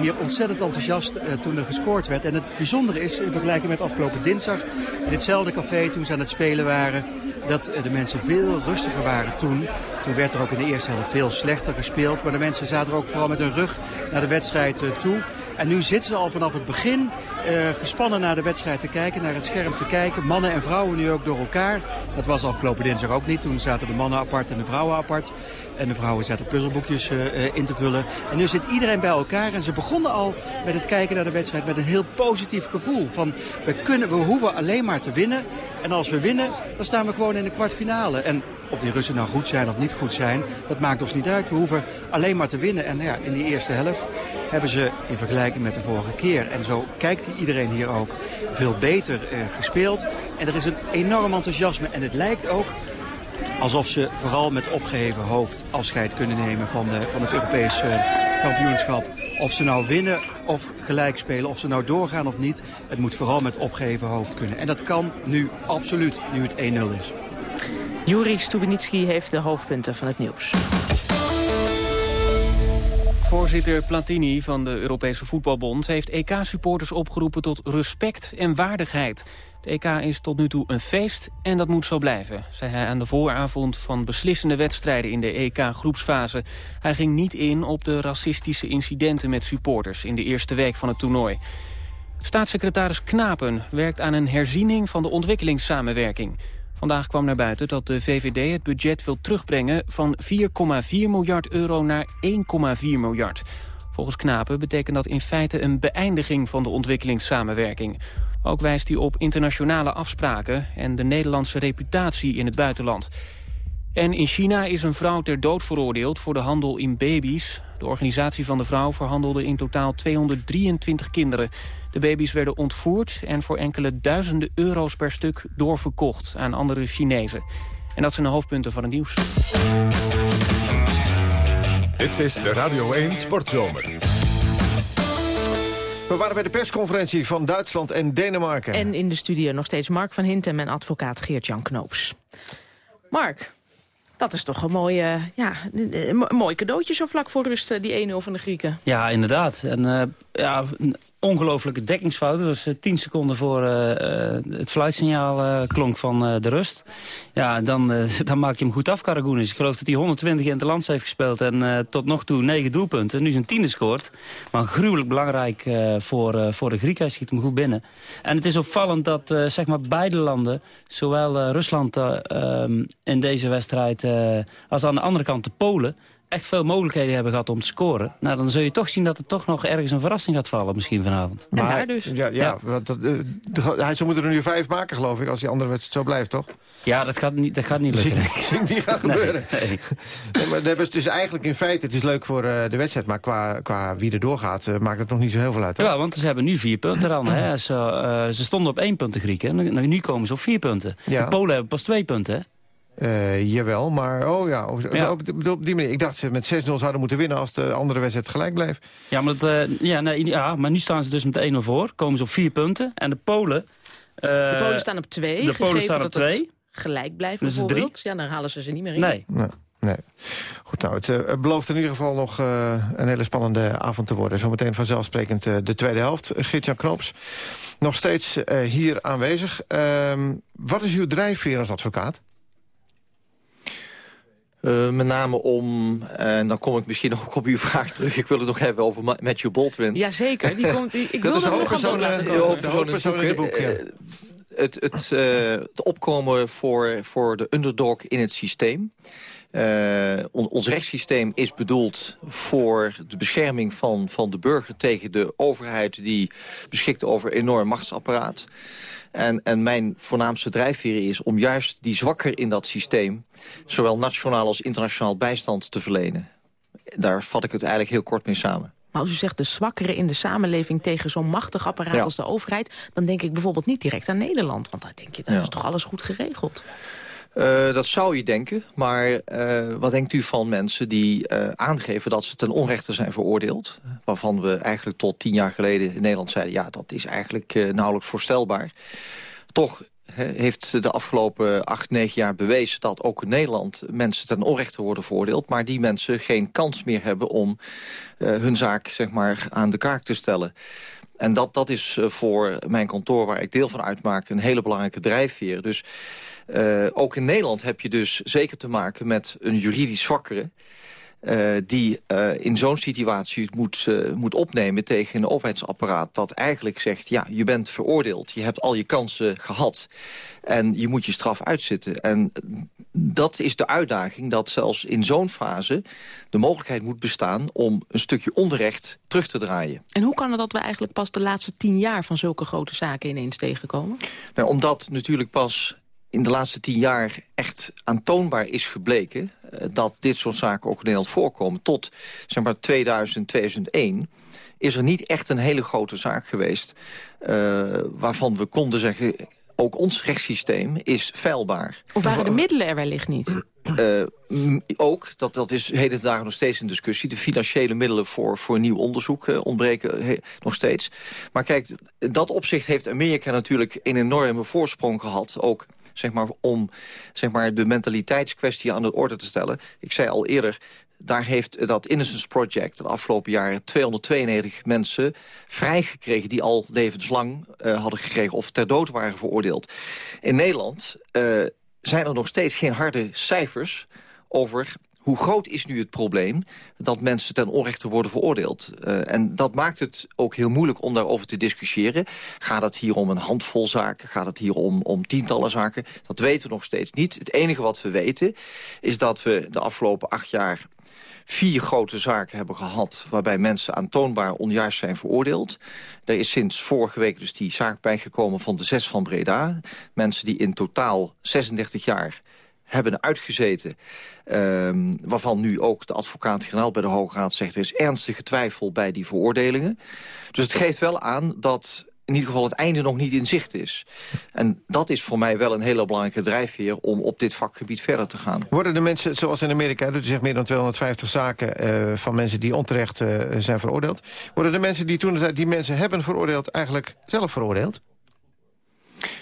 hier ontzettend enthousiast toen er gescoord werd. En het bijzondere is, in vergelijking met afgelopen dinsdag... in ditzelfde café toen ze aan het spelen waren... dat de mensen veel rustiger waren toen. Toen werd er ook in de eerste helft veel slechter gespeeld. Maar de mensen zaten er ook vooral met hun rug naar de wedstrijd toe... En nu zitten ze al vanaf het begin uh, gespannen naar de wedstrijd te kijken, naar het scherm te kijken. Mannen en vrouwen nu ook door elkaar. Dat was afgelopen dinsdag ook niet. Toen zaten de mannen apart en de vrouwen apart. En de vrouwen zaten puzzelboekjes uh, in te vullen. En nu zit iedereen bij elkaar. En ze begonnen al met het kijken naar de wedstrijd met een heel positief gevoel. Van we, kunnen, we hoeven alleen maar te winnen. En als we winnen, dan staan we gewoon in de kwartfinale. En of die Russen nou goed zijn of niet goed zijn, dat maakt ons niet uit. We hoeven alleen maar te winnen. En ja, in die eerste helft hebben ze in vergelijking met de vorige keer... en zo kijkt iedereen hier ook veel beter uh, gespeeld. En er is een enorm enthousiasme. En het lijkt ook alsof ze vooral met opgeheven hoofd afscheid kunnen nemen van, de, van het Europese uh, kampioenschap. Of ze nou winnen of gelijk spelen, of ze nou doorgaan of niet. Het moet vooral met opgeheven hoofd kunnen. En dat kan nu absoluut, nu het 1-0 is. Juri Stubenitski heeft de hoofdpunten van het nieuws. Voorzitter Platini van de Europese Voetbalbond heeft EK-supporters opgeroepen tot respect en waardigheid. De EK is tot nu toe een feest en dat moet zo blijven, zei hij aan de vooravond van beslissende wedstrijden in de EK-groepsfase. Hij ging niet in op de racistische incidenten met supporters in de eerste week van het toernooi. Staatssecretaris Knapen werkt aan een herziening van de ontwikkelingssamenwerking. Vandaag kwam naar buiten dat de VVD het budget wil terugbrengen van 4,4 miljard euro naar 1,4 miljard. Volgens Knapen betekent dat in feite een beëindiging van de ontwikkelingssamenwerking. Ook wijst hij op internationale afspraken en de Nederlandse reputatie in het buitenland. En in China is een vrouw ter dood veroordeeld voor de handel in baby's. De organisatie van de vrouw verhandelde in totaal 223 kinderen. De baby's werden ontvoerd en voor enkele duizenden euro's per stuk doorverkocht aan andere Chinezen. En dat zijn de hoofdpunten van het nieuws. Dit is de Radio 1 Sportzomer. We waren bij de persconferentie van Duitsland en Denemarken. En in de studio nog steeds Mark van Hintem en advocaat Geert-Jan Knoops. Mark, Dat is toch een, mooie, ja, een mooi cadeautje zo vlak voor rust, die 1-0 van de Grieken. Ja, inderdaad. En uh, ja, ongelofelijke dekkingsfouten. Dat is uh, tien seconden voor uh, het fluitsignaal klonk van de rust. Ja, dan, (laughs) dan maak je hem goed af, Karagounis. Ik geloof dat hij 120 in het land heeft gespeeld en tot nog toe negen doelpunten. Nu zijn tiende scoort. Maar gruwelijk belangrijk voor, voor de Grieken. Hij schiet hem goed binnen. En het is opvallend dat zeg maar beide landen, zowel Rusland ehm, in deze wedstrijd als aan de andere kant de Polen echt veel mogelijkheden hebben gehad om te scoren... Nou, dan zul je toch zien dat er toch nog ergens een verrassing gaat vallen misschien vanavond. Maar, en daar dus. Ja, ja, Dat, eh, hij zou moeten er nu vijf maken, geloof ik, als die andere wedstrijd zo blijft, toch? Ja, dat gaat niet, dat gaat niet lukken. Dat (laughs) niet gaan gebeuren. Nee, nee. maar dat is dus eigenlijk in feite, het is leuk voor uh, de wedstrijd... maar qua, qua wie er doorgaat, uh, maakt het nog niet zo heel veel uit. Ja, want ze hebben nu vier punten dan. Hè. Ze, uh, ze stonden op één punt, de Grieken. Nu, nu komen ze op vier punten. Ja. De Polen hebben pas twee punten, hè? Uh, jawel, maar oh ja, op, ja. Op, op, die manier. Ik dacht ze met 6-0 zouden moeten winnen als de andere wedstrijd gelijk bleef. Ja, maar, dat, uh, ja, nee, ja, maar nu staan ze dus met 1-0 voor. Komen ze op vier punten. En de Polen... Uh, de Polen staan op twee. De Polen staan op twee. Gelijk blijven dus bijvoorbeeld. Ja, dan halen ze ze niet meer in. Nee. nee. Nee. Goed, nou, het belooft in ieder geval nog uh, een hele spannende avond te worden. Zometeen vanzelfsprekend uh, de tweede helft. Geert-Jan Knops, nog steeds uh, hier aanwezig. Ehm, wat is uw drijfveer als advocaat? Uh, met name om, en dan kom ik misschien ook op uw vraag terug... ik wil het nog hebben over Matthew Baldwin. Jazeker, die komt, die, ik wil dat is de hoofdpersoon, de hoofdpersoon in het boek. Ja. Uh, het, het, uh, het, opkomen voor, voor de underdog in het systeem. On, ons rechtssysteem is bedoeld voor de bescherming van, van de burger... tegen de overheid die beschikt over een enorm machtsapparaat. En, en mijn voornaamste drijfveer is om juist die zwakker in dat systeem... zowel nationaal als internationaal bijstand te verlenen. Daar vat ik het eigenlijk heel kort mee samen. Maar als u zegt de zwakkeren in de samenleving tegen zo'n machtig apparaat als de overheid... dan denk ik bijvoorbeeld niet direct aan Nederland. Want daar denk je, ja. is toch alles goed geregeld? Uh, dat zou je denken, maar uh, wat denkt u van mensen die uh, aangeven dat ze ten onrechte zijn veroordeeld? Waarvan we eigenlijk tot tien jaar geleden in Nederland zeiden... ja, dat is eigenlijk nauwelijks voorstelbaar. Toch heeft de afgelopen acht, negen jaar bewezen... dat ook in Nederland mensen ten onrechte worden veroordeeld... maar die mensen geen kans meer hebben om hun zaak zeg maar, aan de kaak te stellen. En dat, dat is voor mijn kantoor, waar ik deel van uitmaak... een hele belangrijke drijfveer. Dus uh, ook in Nederland heb je dus zeker te maken met een juridisch zwakkere... Uh, die uh, in zo'n situatie het moet, moet opnemen tegen een overheidsapparaat... dat eigenlijk zegt, ja, je bent veroordeeld, je hebt al je kansen gehad... en je moet je straf uitzitten. En dat is de uitdaging dat zelfs in zo'n fase de mogelijkheid moet bestaan... om een stukje onrecht terug te draaien. En hoe kan het dat we eigenlijk pas de laatste tien jaar... van zulke grote zaken ineens tegenkomen? Nou, omdat natuurlijk pas in de laatste tien jaar echt aantoonbaar is gebleken... Uh, dat dit soort zaken ook in Nederland voorkomen. Tot zeg maar 2000, 2001 is er niet echt een hele grote zaak geweest... Uh, waarvan we konden zeggen, ook ons rechtssysteem is feilbaar. Of waren de middelen er wellicht niet? Uh, ook, dat, dat is heden dagen nog steeds een discussie. De financiële middelen voor, voor nieuw onderzoek uh, ontbreken he, nog steeds. Maar kijk, dat opzicht heeft Amerika natuurlijk een enorme voorsprong gehad. Ook zeg maar, om zeg maar, de mentaliteitskwestie aan de orde te stellen. Ik zei al eerder, daar heeft dat Innocence Project de afgelopen jaren 292 mensen vrijgekregen... die al levenslang uh, hadden gekregen of ter dood waren veroordeeld. In Nederland uh, zijn er nog steeds geen harde cijfers over hoe groot is nu het probleem dat mensen ten onrechte worden veroordeeld? Uh, en dat maakt het ook heel moeilijk om daarover te discussiëren. Gaat het hier om een handvol zaken? Gaat het hier om, om tientallen zaken? Dat weten we nog steeds niet. Het enige wat we weten is dat we de afgelopen acht jaar vier grote zaken hebben gehad... waarbij mensen aantoonbaar onjuist zijn veroordeeld. Er is sinds vorige week dus die zaak bijgekomen van de zes van Breda. Mensen die in totaal 36 jaar hebben uitgezeten... Um, waarvan nu ook de advocaat-generaal bij de Hoge Raad zegt... er is ernstige twijfel bij die veroordelingen. Dus het geeft wel aan dat in ieder geval het einde nog niet in zicht is. En dat is voor mij wel een hele belangrijke drijfveer... om op dit vakgebied verder te gaan. Worden de mensen, zoals in Amerika... doet u zegt meer dan 250 zaken uh, van mensen die onterecht uh, zijn veroordeeld... worden de mensen die toen die mensen hebben veroordeeld... eigenlijk zelf veroordeeld?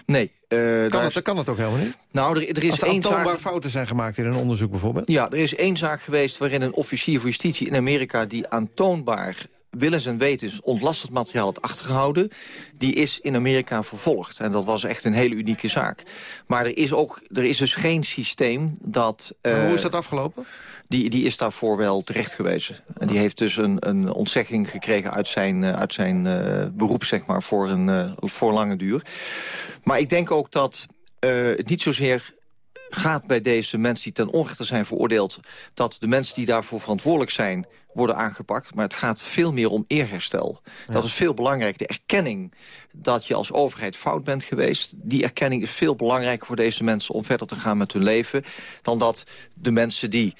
Nee. Uh, kan, het, is... kan het ook helemaal niet? Nou, er, er is één zaak... fouten zijn gemaakt in een onderzoek bijvoorbeeld? Ja, er is één zaak geweest waarin een officier van justitie in Amerika... die aantoonbaar willens en wetens ontlastend materiaal had achtergehouden... die is in Amerika vervolgd. En dat was echt een hele unieke zaak. Maar er is, ook, er is dus geen systeem dat... hoe is eh, dat afgelopen? Die, die is daarvoor wel terecht gewezen. En die heeft dus een, een ontzegging gekregen uit zijn, eh, uit zijn uh, beroep, zeg maar, voor een voor lange duur. Maar ik denk ook dat het niet zozeer gaat bij deze mensen die ten onrechte zijn veroordeeld... dat de mensen die daarvoor verantwoordelijk zijn worden aangepakt. Maar het gaat veel meer om eerherstel. Dat is veel belangrijker. De erkenning dat je als overheid fout bent geweest... die erkenning is veel belangrijker voor deze mensen... om verder te gaan met hun leven... dan dat de mensen die...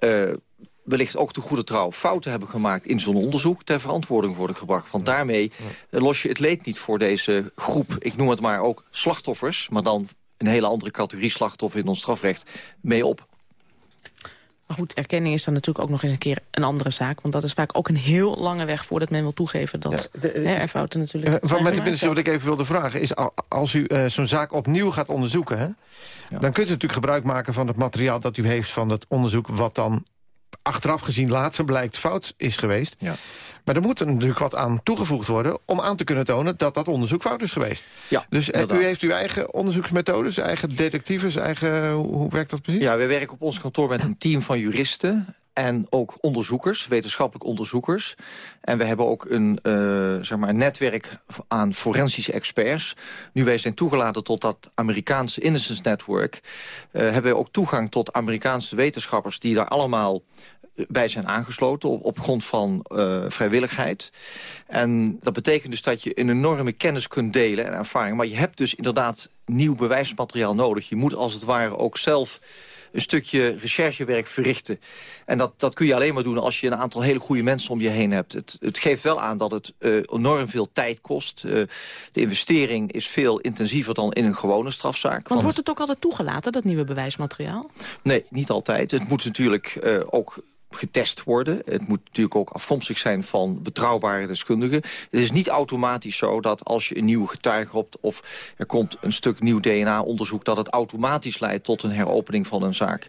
Uh, wellicht ook de goede trouw fouten hebben gemaakt in zo'n onderzoek... ter verantwoording worden gebracht. Want daarmee los je het leed niet voor deze groep. Ik noem het maar ook slachtoffers, maar dan een hele andere categorie slachtoffer in ons strafrecht mee op. Maar goed, erkenning is dan natuurlijk ook nog eens een keer een andere zaak. Want dat is vaak ook een heel lange weg voordat men wil toegeven dat ja, er fouten natuurlijk uh, Met de binnenste wat ik even wilde vragen is... als u uh, zo'n zaak opnieuw gaat onderzoeken... Hè, dan kunt u natuurlijk gebruik maken van het materiaal dat u heeft van het onderzoek... wat dan achteraf gezien later blijkt fout is geweest. Ja. Maar er moet er natuurlijk wat aan toegevoegd worden... om aan te kunnen tonen dat dat onderzoek fout is geweest. Ja, dus eh, u heeft uw eigen onderzoeksmethodes, eigen detectives... Eigen, hoe werkt dat precies? Ja, we werken op ons kantoor met een team van juristen en ook onderzoekers, wetenschappelijk onderzoekers. En we hebben ook een, uh, zeg maar netwerk aan forensische experts. Nu wij zijn toegelaten tot dat Amerikaanse Innocence Network... Uh, hebben we ook toegang tot Amerikaanse wetenschappers... die daar allemaal bij zijn aangesloten op, op grond van vrijwilligheid. En dat betekent dus dat je een enorme kennis kunt delen en ervaring. Maar je hebt dus inderdaad nieuw bewijsmateriaal nodig. Je moet als het ware ook zelf een stukje recherchewerk verrichten. En dat, dat kun je alleen maar doen als je een aantal hele goede mensen om je heen hebt. Het, het geeft wel aan dat het uh, enorm veel tijd kost. Uh, de investering is veel intensiever dan in een gewone strafzaak. Want, want, wordt het ook altijd toegelaten, dat nieuwe bewijsmateriaal? Nee, niet altijd. Het moet natuurlijk uh, ook getest worden. Het moet natuurlijk ook afkomstig zijn van betrouwbare deskundigen. Het is niet automatisch zo dat als je een nieuwe getuige hebt... of er komt een stuk nieuw DNA-onderzoek... dat het automatisch leidt tot een heropening van een zaak.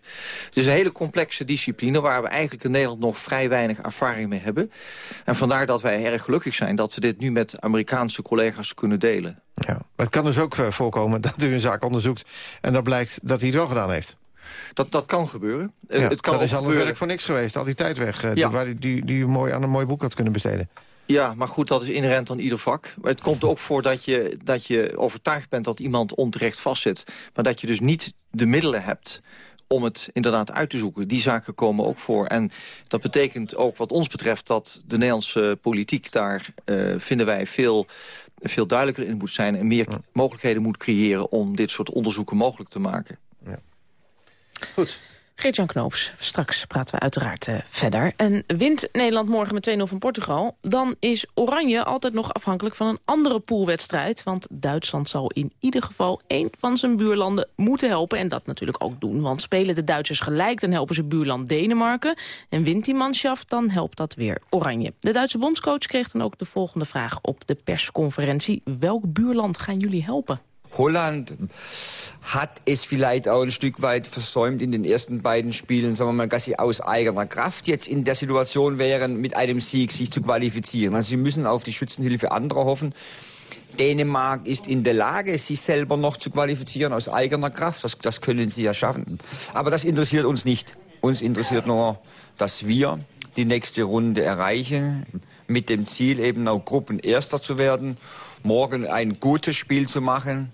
Het is een hele complexe discipline... waar we eigenlijk in Nederland nog vrij weinig ervaring mee hebben. En vandaar dat wij erg gelukkig zijn... dat we dit nu met Amerikaanse collega's kunnen delen. Ja, maar het kan dus ook eh, voorkomen dat u een zaak onderzoekt... en dat blijkt dat hij het wel gedaan heeft. Dat, dat kan gebeuren. Eh, het kan dat is al een werk voor niks geweest, al die tijd weg. Ja. die, waar die, die, mooi aan een mooi boek had kunnen besteden. Ja, maar goed, dat is inherent aan ieder vak. Maar het komt ook voor dat je, dat je overtuigd bent dat iemand onterecht vastzit. Maar dat je dus niet de middelen hebt om het inderdaad uit te zoeken. Die zaken komen ook voor. En dat betekent ook wat ons betreft dat de Nederlandse politiek daar, uh, vinden wij, veel, veel duidelijker in moet zijn... en meer mogelijkheden moet creëren om dit soort onderzoeken mogelijk te maken. Goed. Geert-Jan Knoops, straks praten we uiteraard uh, verder. En wint Nederland morgen met 2-0 van Portugal... dan is Oranje altijd nog afhankelijk van een andere poolwedstrijd. Want Duitsland zal in ieder geval één van zijn buurlanden moeten helpen. En dat natuurlijk ook doen, want spelen de Duitsers gelijk... dan helpen ze buurland Denemarken. En wint die manschaft, dan helpt dat weer Oranje. De Duitse bondscoach kreeg dan ook de volgende vraag op de persconferentie. Welk buurland gaan jullie helpen? Holland hat es vielleicht auch ein Stück weit versäumt in den ersten beiden Spielen, sagen wir mal, dass sie aus eigener Kraft jetzt in der Situation wären, mit einem Sieg sich zu qualifizieren. Also sie müssen auf die Schützenhilfe anderer hoffen. Dänemark ist in der Lage, sich selber noch zu qualifizieren aus eigener Kraft. Das, das können sie ja schaffen. Aber das interessiert uns nicht. Uns interessiert nur, dass wir die nächste Runde erreichen, mit dem Ziel eben auch Gruppenerster zu werden, morgen ein gutes Spiel zu machen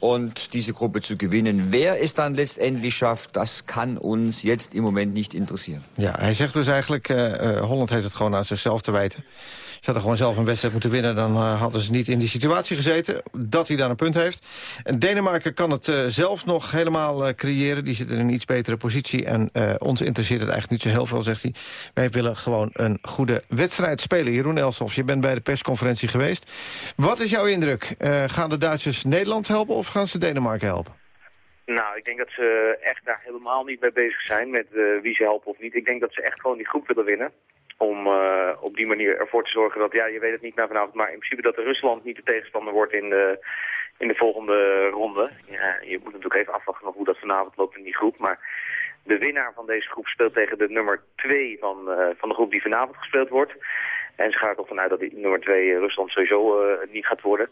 und diese Gruppe zu gewinnen. Wer es dann letztendlich schafft, das kann uns jetzt im Moment nicht interessieren. Ja, hij zegt dus eigenlijk, uh, Holland heeft het gewoon aan zichzelf te wijten. Ze hadden gewoon zelf een wedstrijd moeten winnen... dan uh, hadden ze niet in die situatie gezeten dat hij daar een punt heeft. En Denemarken kan het uh, zelf nog helemaal uh, creëren. Die zit in een iets betere positie. En ons interesseert het eigenlijk niet zo heel veel, zegt hij. Wij willen gewoon een goede wedstrijd spelen. Jeroen Elsof, je bent bij de persconferentie geweest. Wat is jouw indruk? gaan de Duitsers Nederland helpen of gaan ze Denemarken helpen? Nou, ik denk dat ze echt daar helemaal niet mee bezig zijn met wie ze helpen of niet. Ik denk dat ze echt gewoon die groep willen winnen om uh, op die manier ervoor te zorgen dat, ja, je weet het niet naar vanavond, maar in principe dat Rusland niet de tegenstander wordt in de, in de volgende ronde. Ja, je moet natuurlijk even afwachten hoe dat vanavond loopt in die groep. Maar de winnaar van deze groep speelt tegen de nummer 2 van, uh, van de groep die vanavond gespeeld wordt. En ze gaat er toch vanuit dat die nummer 2 Rusland sowieso niet gaat worden.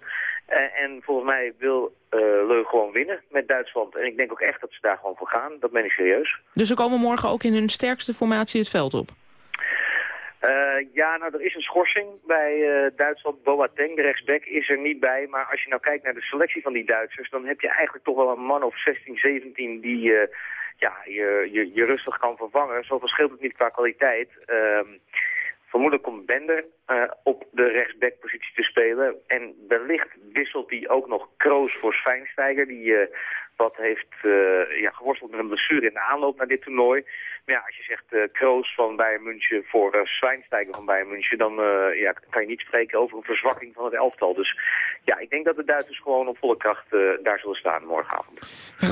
En volgens mij wil Leu gewoon winnen met Duitsland. En ik denk ook echt dat ze daar gewoon voor gaan. Dat ben ik serieus. Dus ze komen morgen ook in hun sterkste formatie het veld op? Uh, ja, nou, er is een schorsing bij uh, Duitsland. Boateng, de rechtsback, is er niet bij. Maar als je nou kijkt naar de selectie van die Duitsers... dan heb je eigenlijk toch wel een man of 16, 17 die uh, ja, je, je, je, rustig kan vervangen. Zo verschilt het niet qua kwaliteit. Ehm, vermoedelijk komt Bender op de rechtsbackpositie te spelen. En wellicht wisselt hij ook nog Kroos voor Schweinsteiger... die wat heeft ja, geworsteld met een blessure in de aanloop naar dit toernooi... Ja, als je zegt uh, Kroos van Bayern München voor uh, Zwijnsteiger van Bayern München... dan uh, ja, kan je niet spreken over een verzwakking van het elftal. Dus ja, ik denk dat de Duitsers gewoon op volle kracht daar zullen staan morgenavond.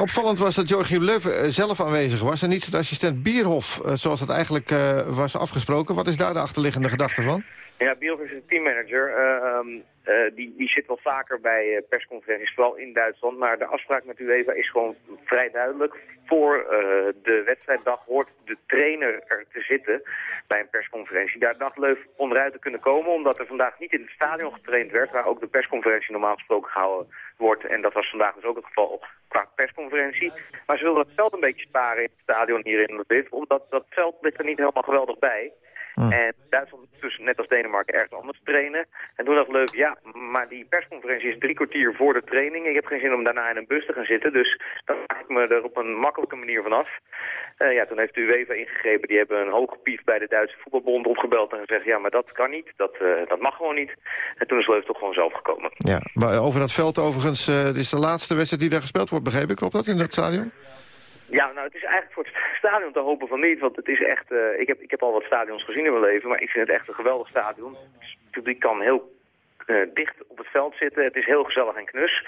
Opvallend was dat Joachim Löw zelf aanwezig was... en niet zijn assistent Bierhoff, zoals het eigenlijk was afgesproken. Wat is daar de achterliggende gedachte van? Ja, Bierhoff is een teammanager. Um, uh, die, die zit wel vaker bij uh, persconferenties, vooral in Duitsland. Maar de afspraak met UEFA is gewoon vrij duidelijk. Voor uh, de wedstrijddag hoort de trainer er te zitten bij een persconferentie. Daar dacht Leuf onderuit te kunnen komen, omdat er vandaag niet in het stadion getraind werd... waar ook de persconferentie normaal gesproken gehouden wordt. En dat was vandaag dus ook het geval qua persconferentie. Maar ze wilden het veld een beetje sparen in het stadion hier in Lviv... omdat dat veld ligt er niet helemaal geweldig bij... Hm. En Duitsland dus net als Denemarken ergens anders trainen. En toen dacht leuk, ja, maar die persconferentie is drie kwartier voor de training. Ik heb geen zin om daarna in een bus te gaan zitten. Dus dan maak ik me er op een makkelijke manier vanaf. Uh, ja, toen heeft de UEFA ingegrepen. Die hebben een hoge pief bij de Duitse voetbalbond opgebeld en gezegd... ja, maar dat kan niet, dat, uh, dat mag gewoon niet. En toen is Leuf toch gewoon zelf gekomen. Ja, maar over dat veld overigens, uh, dit is de laatste wedstrijd die daar gespeeld wordt, begreep ik. Klopt dat in dat stadion? Ja, nou, het is eigenlijk voor het stadion te hopen van niet. Want het is echt... Uh, ik, heb, ik heb al wat stadions gezien in mijn leven, maar ik vind het echt een geweldig stadion. Het publiek kan heel uh, dicht op het veld zitten. Het is heel gezellig en knus.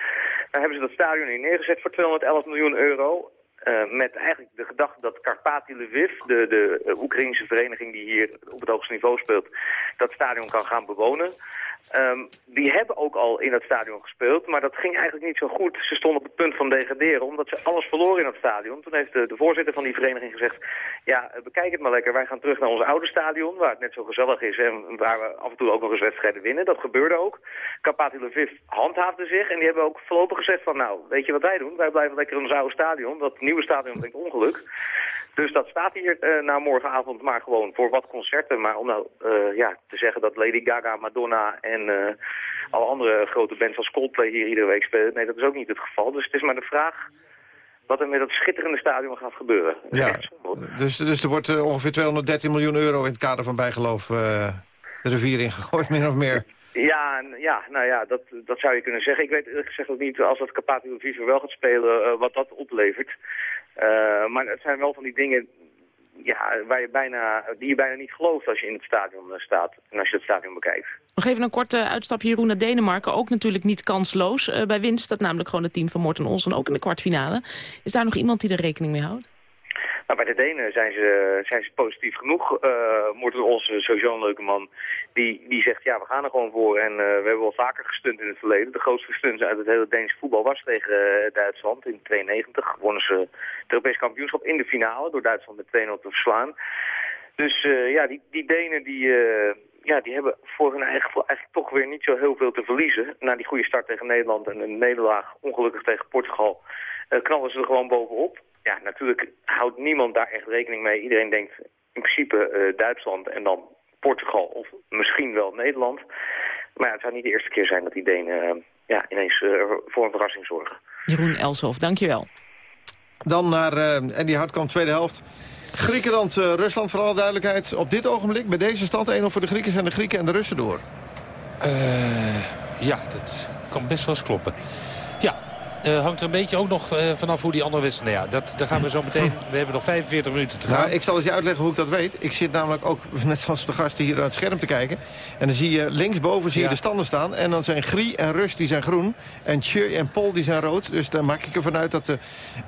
Dan hebben ze dat stadion hier neergezet voor 211 miljoen euro. Uh, met eigenlijk de gedachte dat Karpati Lviv, de, de Oekraïnse vereniging die hier op het hoogste niveau speelt, dat stadion kan gaan bewonen. Um, die hebben ook al in het stadion gespeeld, maar dat ging eigenlijk niet zo goed. Ze stonden op het punt van degraderen, omdat ze alles verloren in het stadion. Toen heeft de, voorzitter van die vereniging gezegd, ja, bekijk het maar lekker. Wij gaan terug naar ons oude stadion, waar het net zo gezellig is en waar we af en toe ook nog eens wedstrijden winnen. Dat gebeurde ook. Karpati Lviv handhaafde zich en die hebben ook voorlopig gezegd van, nou, weet je wat wij doen? Wij blijven lekker in ons oude stadion. Dat nieuwe stadion brengt ongeluk. Dus dat staat hier uh, na morgenavond maar gewoon voor wat concerten. Maar om nou uh, ja, te zeggen dat Lady Gaga, Madonna en uh, alle andere grote bands als Coldplay hier iedere week spelen... nee, dat is ook niet het geval. Dus het is maar de vraag wat er met dat schitterende stadion gaat gebeuren. Ja, dus, dus er wordt ongeveer 213 miljoen euro in het kader van bijgeloof de rivier ingegooid, min of meer. Ja, ja, nou ja, dat, dat zou je kunnen zeggen. Ik weet eerlijk gezegd ook niet, als dat Capati Viver wel gaat spelen, uh, wat dat oplevert. Uh, maar het zijn wel van die dingen ja, waar je bijna, die je bijna niet gelooft als je in het stadion staat. En als je het stadion bekijkt. Nog even een korte uitstapje, Jeroen, naar Denemarken. Ook natuurlijk niet kansloos uh, bij winst. Dat namelijk gewoon het team van Morten Olsen ook in de kwartfinale. Is daar nog iemand die er rekening mee houdt? Nou, bij de Denen zijn ze, zijn positief genoeg. Uh, Morten Olsen, sowieso een leuke man, die, die zegt ja, we gaan er gewoon voor. En uh, we hebben wel vaker gestunt in het verleden. De grootste stunt uit het hele Deense voetbal was tegen Duitsland in 92. Wonnen ze het Europees kampioenschap in de finale door Duitsland met 2-0 te verslaan. Dus ja, die, die Denen die ja, die hebben voor hun eigen gevoel eigenlijk toch weer niet zo heel veel te verliezen. Na die goede start tegen Nederland en een nederlaag ongelukkig tegen Portugal uh, knallen ze er gewoon bovenop. Ja, natuurlijk houdt niemand daar echt rekening mee. Iedereen denkt in principe uh, Duitsland en dan Portugal of misschien wel Nederland. Maar ja, het zou niet de eerste keer zijn dat die Denen uh, ja, ineens voor een verrassing zorgen. Jeroen Elshoff, dankjewel. Dan naar uh, Andy Houtkamp, tweede helft. Griekenland, uh, Rusland, voor alle duidelijkheid. Op dit ogenblik, bij deze stand, 1 voor de Grieken zijn de Grieken en de Russen door. Uh, ja, dat kan best wel eens kloppen. Uh, hangt er een beetje ook nog uh, vanaf hoe die andere wedstrijden... Nou ja, dat, daar gaan we zo meteen... (laughs) We hebben nog 45 minuten te gaan. Nou, ik zal eens je uitleggen hoe ik dat weet. Ik zit namelijk ook, net zoals de gasten hier aan het scherm te kijken. En dan zie je linksboven zie je de standen staan. En dan zijn Grie en Rust die zijn groen. En Tjeu en Pol die zijn rood. Dus dan maak ik ervan uit dat de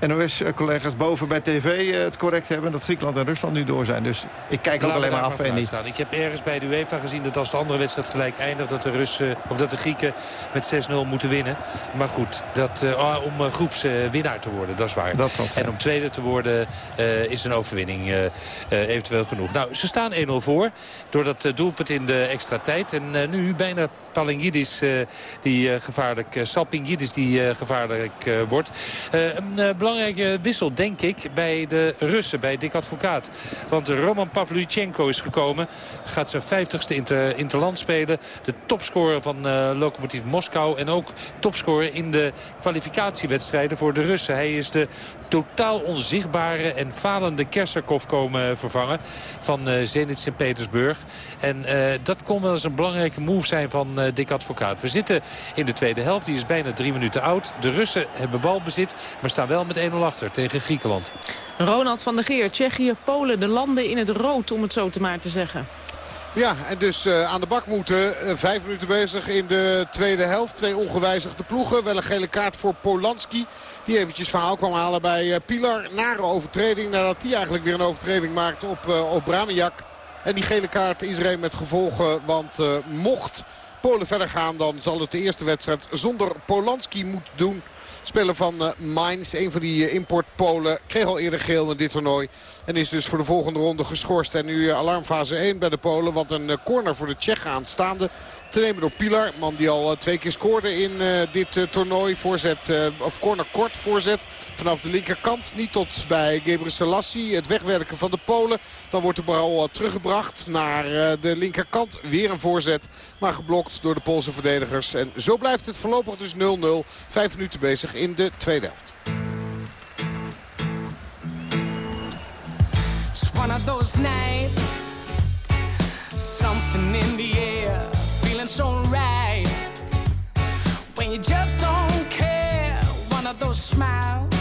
NOS-collega's boven bij tv het correct hebben. En dat Griekenland en Rusland nu door zijn. Dus ik kijk ook alleen maar af en niet. Ik heb ergens bij de UEFA gezien dat als de andere wedstrijd gelijk eindigt... dat de, Russen, of dat de Grieken met 6-0 moeten winnen. Maar goed, dat, uh, om uh, groepswinnaar te worden, dat is waar. Dat en om tweede te worden uh, is een overwinning eventueel genoeg. Nou, ze staan 1-0 voor door dat doelpunt in de extra tijd. En nu bijna Palingidis uh, die uh, gevaarlijk, uh, Salpingidis die gevaarlijk wordt. een belangrijke wissel, denk ik, bij de Russen, bij Dick Advocaat. Want Roman Pavlyuchenko is gekomen. Gaat zijn 50ste inter, interland spelen. De topscorer van Lokomotiv Moskou. En ook topscorer in de kwalificatiewedstrijden voor de Russen. Hij is de totaal onzichtbare en falende Kerserkov komen vervangen van uh, Zenit Sint-Petersburg. En uh, dat kon wel eens een belangrijke move zijn van uh, Dick Advocaat. We zitten in de tweede helft, die is bijna drie minuten oud. De Russen hebben balbezit, maar staan wel met 1-0 achter tegen Griekenland. Ronald van der Geer, Tsjechië, Polen, de landen in het rood om het zo te maar te zeggen. Ja, en dus uh, aan de bak moeten. Uh, vijf minuten bezig in de tweede helft. Twee ongewijzigde ploegen. Wel een gele kaart voor Polanski. Die eventjes verhaal kwam halen bij uh, Pilar. Nare overtreding. Nadat hij eigenlijk weer een overtreding maakt op, op Bramiak. En die gele kaart is er een met gevolgen. Want mocht Polen verder gaan dan zal het de eerste wedstrijd zonder Polanski moeten doen. Speler van Mainz, een van die import-Polen, kreeg al eerder geel in dit toernooi. En is dus voor de volgende ronde geschorst. En nu alarmfase 1 bij de Polen. Want een corner voor de Tsjechen aanstaande te nemen door Pilar. Man die al eh, twee keer scoorde in uh, dit uh, toernooi. Voorzet, of corner kort voorzet vanaf de linkerkant. Niet tot bij Gebre Selassie. Het wegwerken van de Polen. Dan wordt de bal teruggebracht naar de linkerkant. Weer een voorzet. Maar geblokt door de Poolse verdedigers. En zo blijft het voorlopig dus 0-0. Vijf minuten bezig in de tweede helft. It's one of those nights. Something in the air. Feeling alright when you just don't care. One of those smiles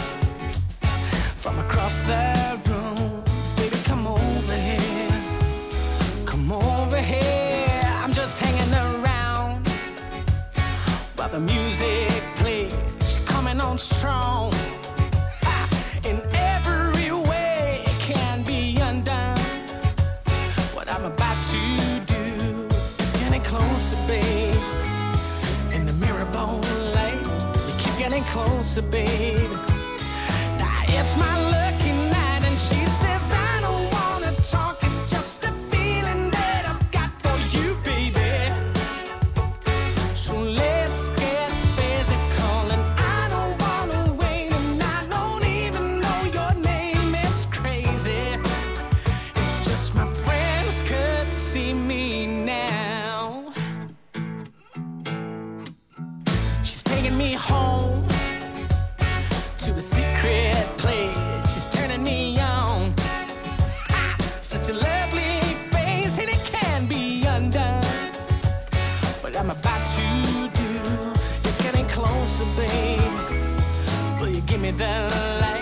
from across the room. Baby, come over here. Come over here. I'm just hanging around while the music plays, coming on strong. Você to be. Such a lovely face, and it can be undone. What I'm about to do, it's getting closer, babe. Will you give me the light?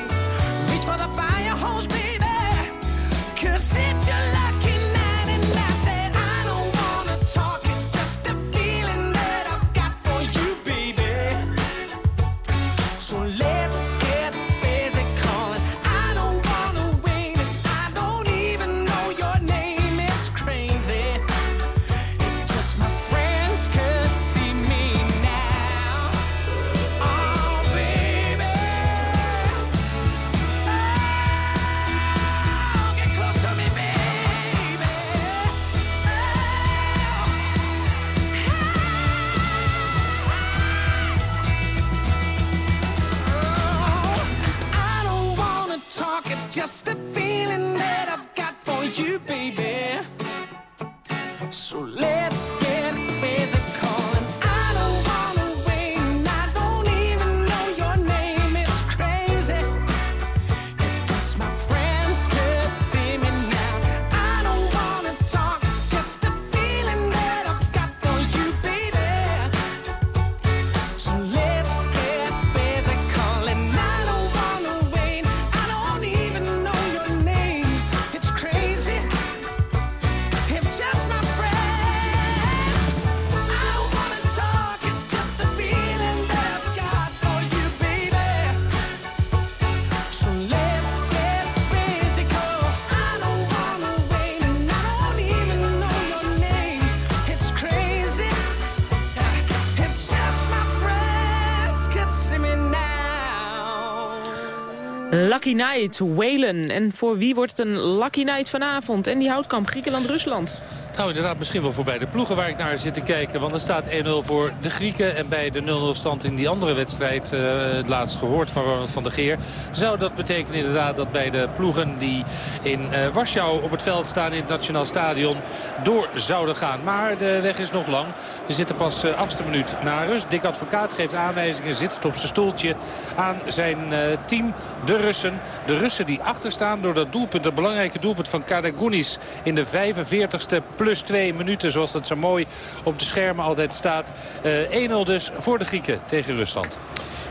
Lucky Night, Whalen. En voor wie wordt het een Lucky Night vanavond? En die houtkamp Griekenland-Rusland. Nou, inderdaad, misschien wel voor beide ploegen waar ik naar zit te kijken. Want er staat 1-0 voor de Grieken. En bij de 0-0 stand in die andere wedstrijd, uh, het laatst gehoord van Ronald van der Geer... zou dat betekenen inderdaad dat bij de ploegen die in uh, Warschau op het veld staan... in het Nationaal Stadion door zouden gaan. Maar de weg is nog lang. We zitten pas uh, achtste minuut na rust. Dick Advocaat geeft aanwijzingen, zit het op zijn stoeltje aan zijn team. De Russen. De Russen die achterstaan door dat doelpunt, het belangrijke doelpunt van Karagunis in de 45ste plus twee minuten. Zoals dat zo mooi op de schermen altijd staat. Uh, 1-0 dus voor de Grieken tegen Rusland.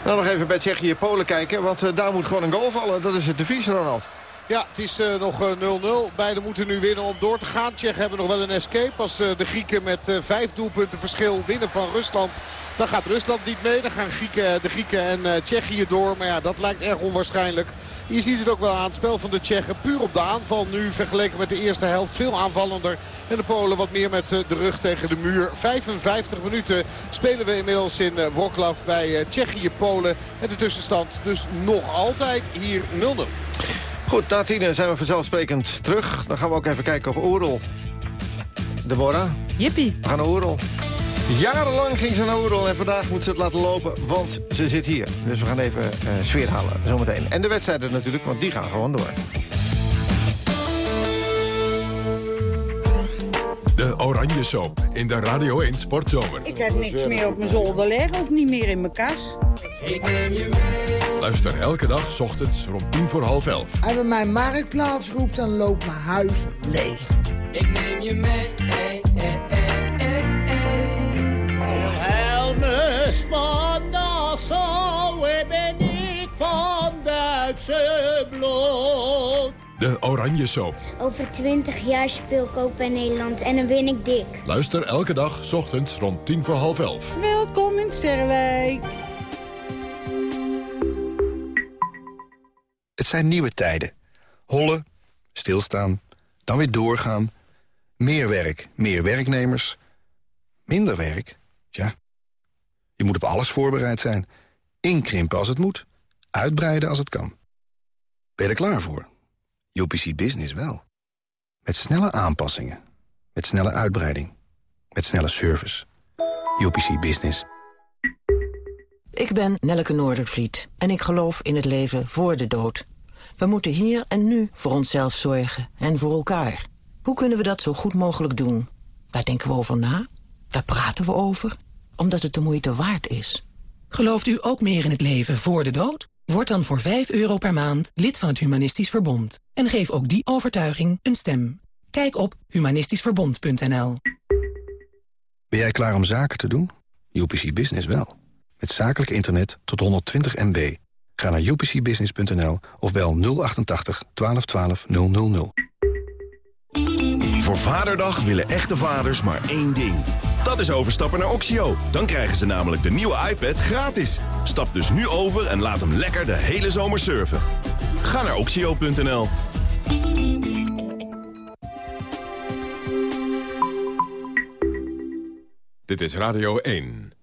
Nou nog even bij Tsjechië-Polen kijken. Want uh, daar moet gewoon een goal vallen. Dat is het devies, Ronald. Ja, het is uh, nog 0-0. Beiden moeten nu winnen om door te gaan. Tsjechen hebben nog wel een escape. Als uh, de Grieken met vijf doelpunten verschil winnen van Rusland... dan gaat Rusland niet mee. Dan gaan Grieken, de Grieken en Tsjechië door. Maar ja, dat lijkt erg onwaarschijnlijk. Je ziet het ook wel aan het spel van de Tsjechen. Puur op de aanval nu vergeleken met de eerste helft. Veel aanvallender. En de Polen wat meer met de rug tegen de muur. 55 minuten spelen we inmiddels in Wroclaw bij Tsjechië-Polen. En de tussenstand dus nog altijd hier 0-0. Goed, na zijn we vanzelfsprekend terug. Dan gaan we ook even kijken op Oerol. Deborah? Jippie. We gaan naar Oerol. Jarenlang ging ze naar Oerol en vandaag moet ze het laten lopen, want ze zit hier. Dus we gaan even uh, sfeer halen, zometeen. En de wedstrijden natuurlijk, want die gaan gewoon door. De Oranje Soap in de Radio 1 Sportzomer. Ik heb niks meer op mijn zolder liggen, ook niet meer in mijn kas. Ik neem je mee. Luister elke dag, s ochtends, rond tien voor half elf. Als we mijn marktplaats roept, dan loopt mijn huis leeg. Ik neem je mee, Oranje Soap. Over twintig jaar speel ik ook bij Nederland en dan ben ik dik. Luister elke dag, s ochtends, rond tien voor half elf. Welkom in Sterrenwijk. Het zijn nieuwe tijden. Hollen, stilstaan, dan weer doorgaan. Meer werk, meer werknemers. Minder werk, ja. Je moet op alles voorbereid zijn. Inkrimpen als het moet. Uitbreiden als het kan. Ben je er klaar voor? UPC Business wel. Met snelle aanpassingen. Met snelle uitbreiding. Met snelle service. UPC Business. Ik ben Nelleke Noordervliet en ik geloof in het leven voor de dood. We moeten hier en nu voor onszelf zorgen en voor elkaar. Hoe kunnen we dat zo goed mogelijk doen? Daar denken we over na, daar praten we over, omdat het de moeite waard is. Gelooft u ook meer in het leven voor de dood? Word dan voor 5 euro per maand lid van het Humanistisch Verbond. En geef ook die overtuiging een stem. Kijk op humanistischverbond.nl Ben jij klaar om zaken te doen? UPC Business wel. Met zakelijk internet tot 120 MB. Ga naar upcbusiness.nl of bel 088 1212 000. Voor Vaderdag willen echte vaders maar één ding. Dat is overstappen naar Oxio. Dan krijgen ze namelijk de nieuwe iPad gratis. Stap dus nu over en laat hem lekker de hele zomer surfen. Ga naar oxio.nl. Dit is Radio 1.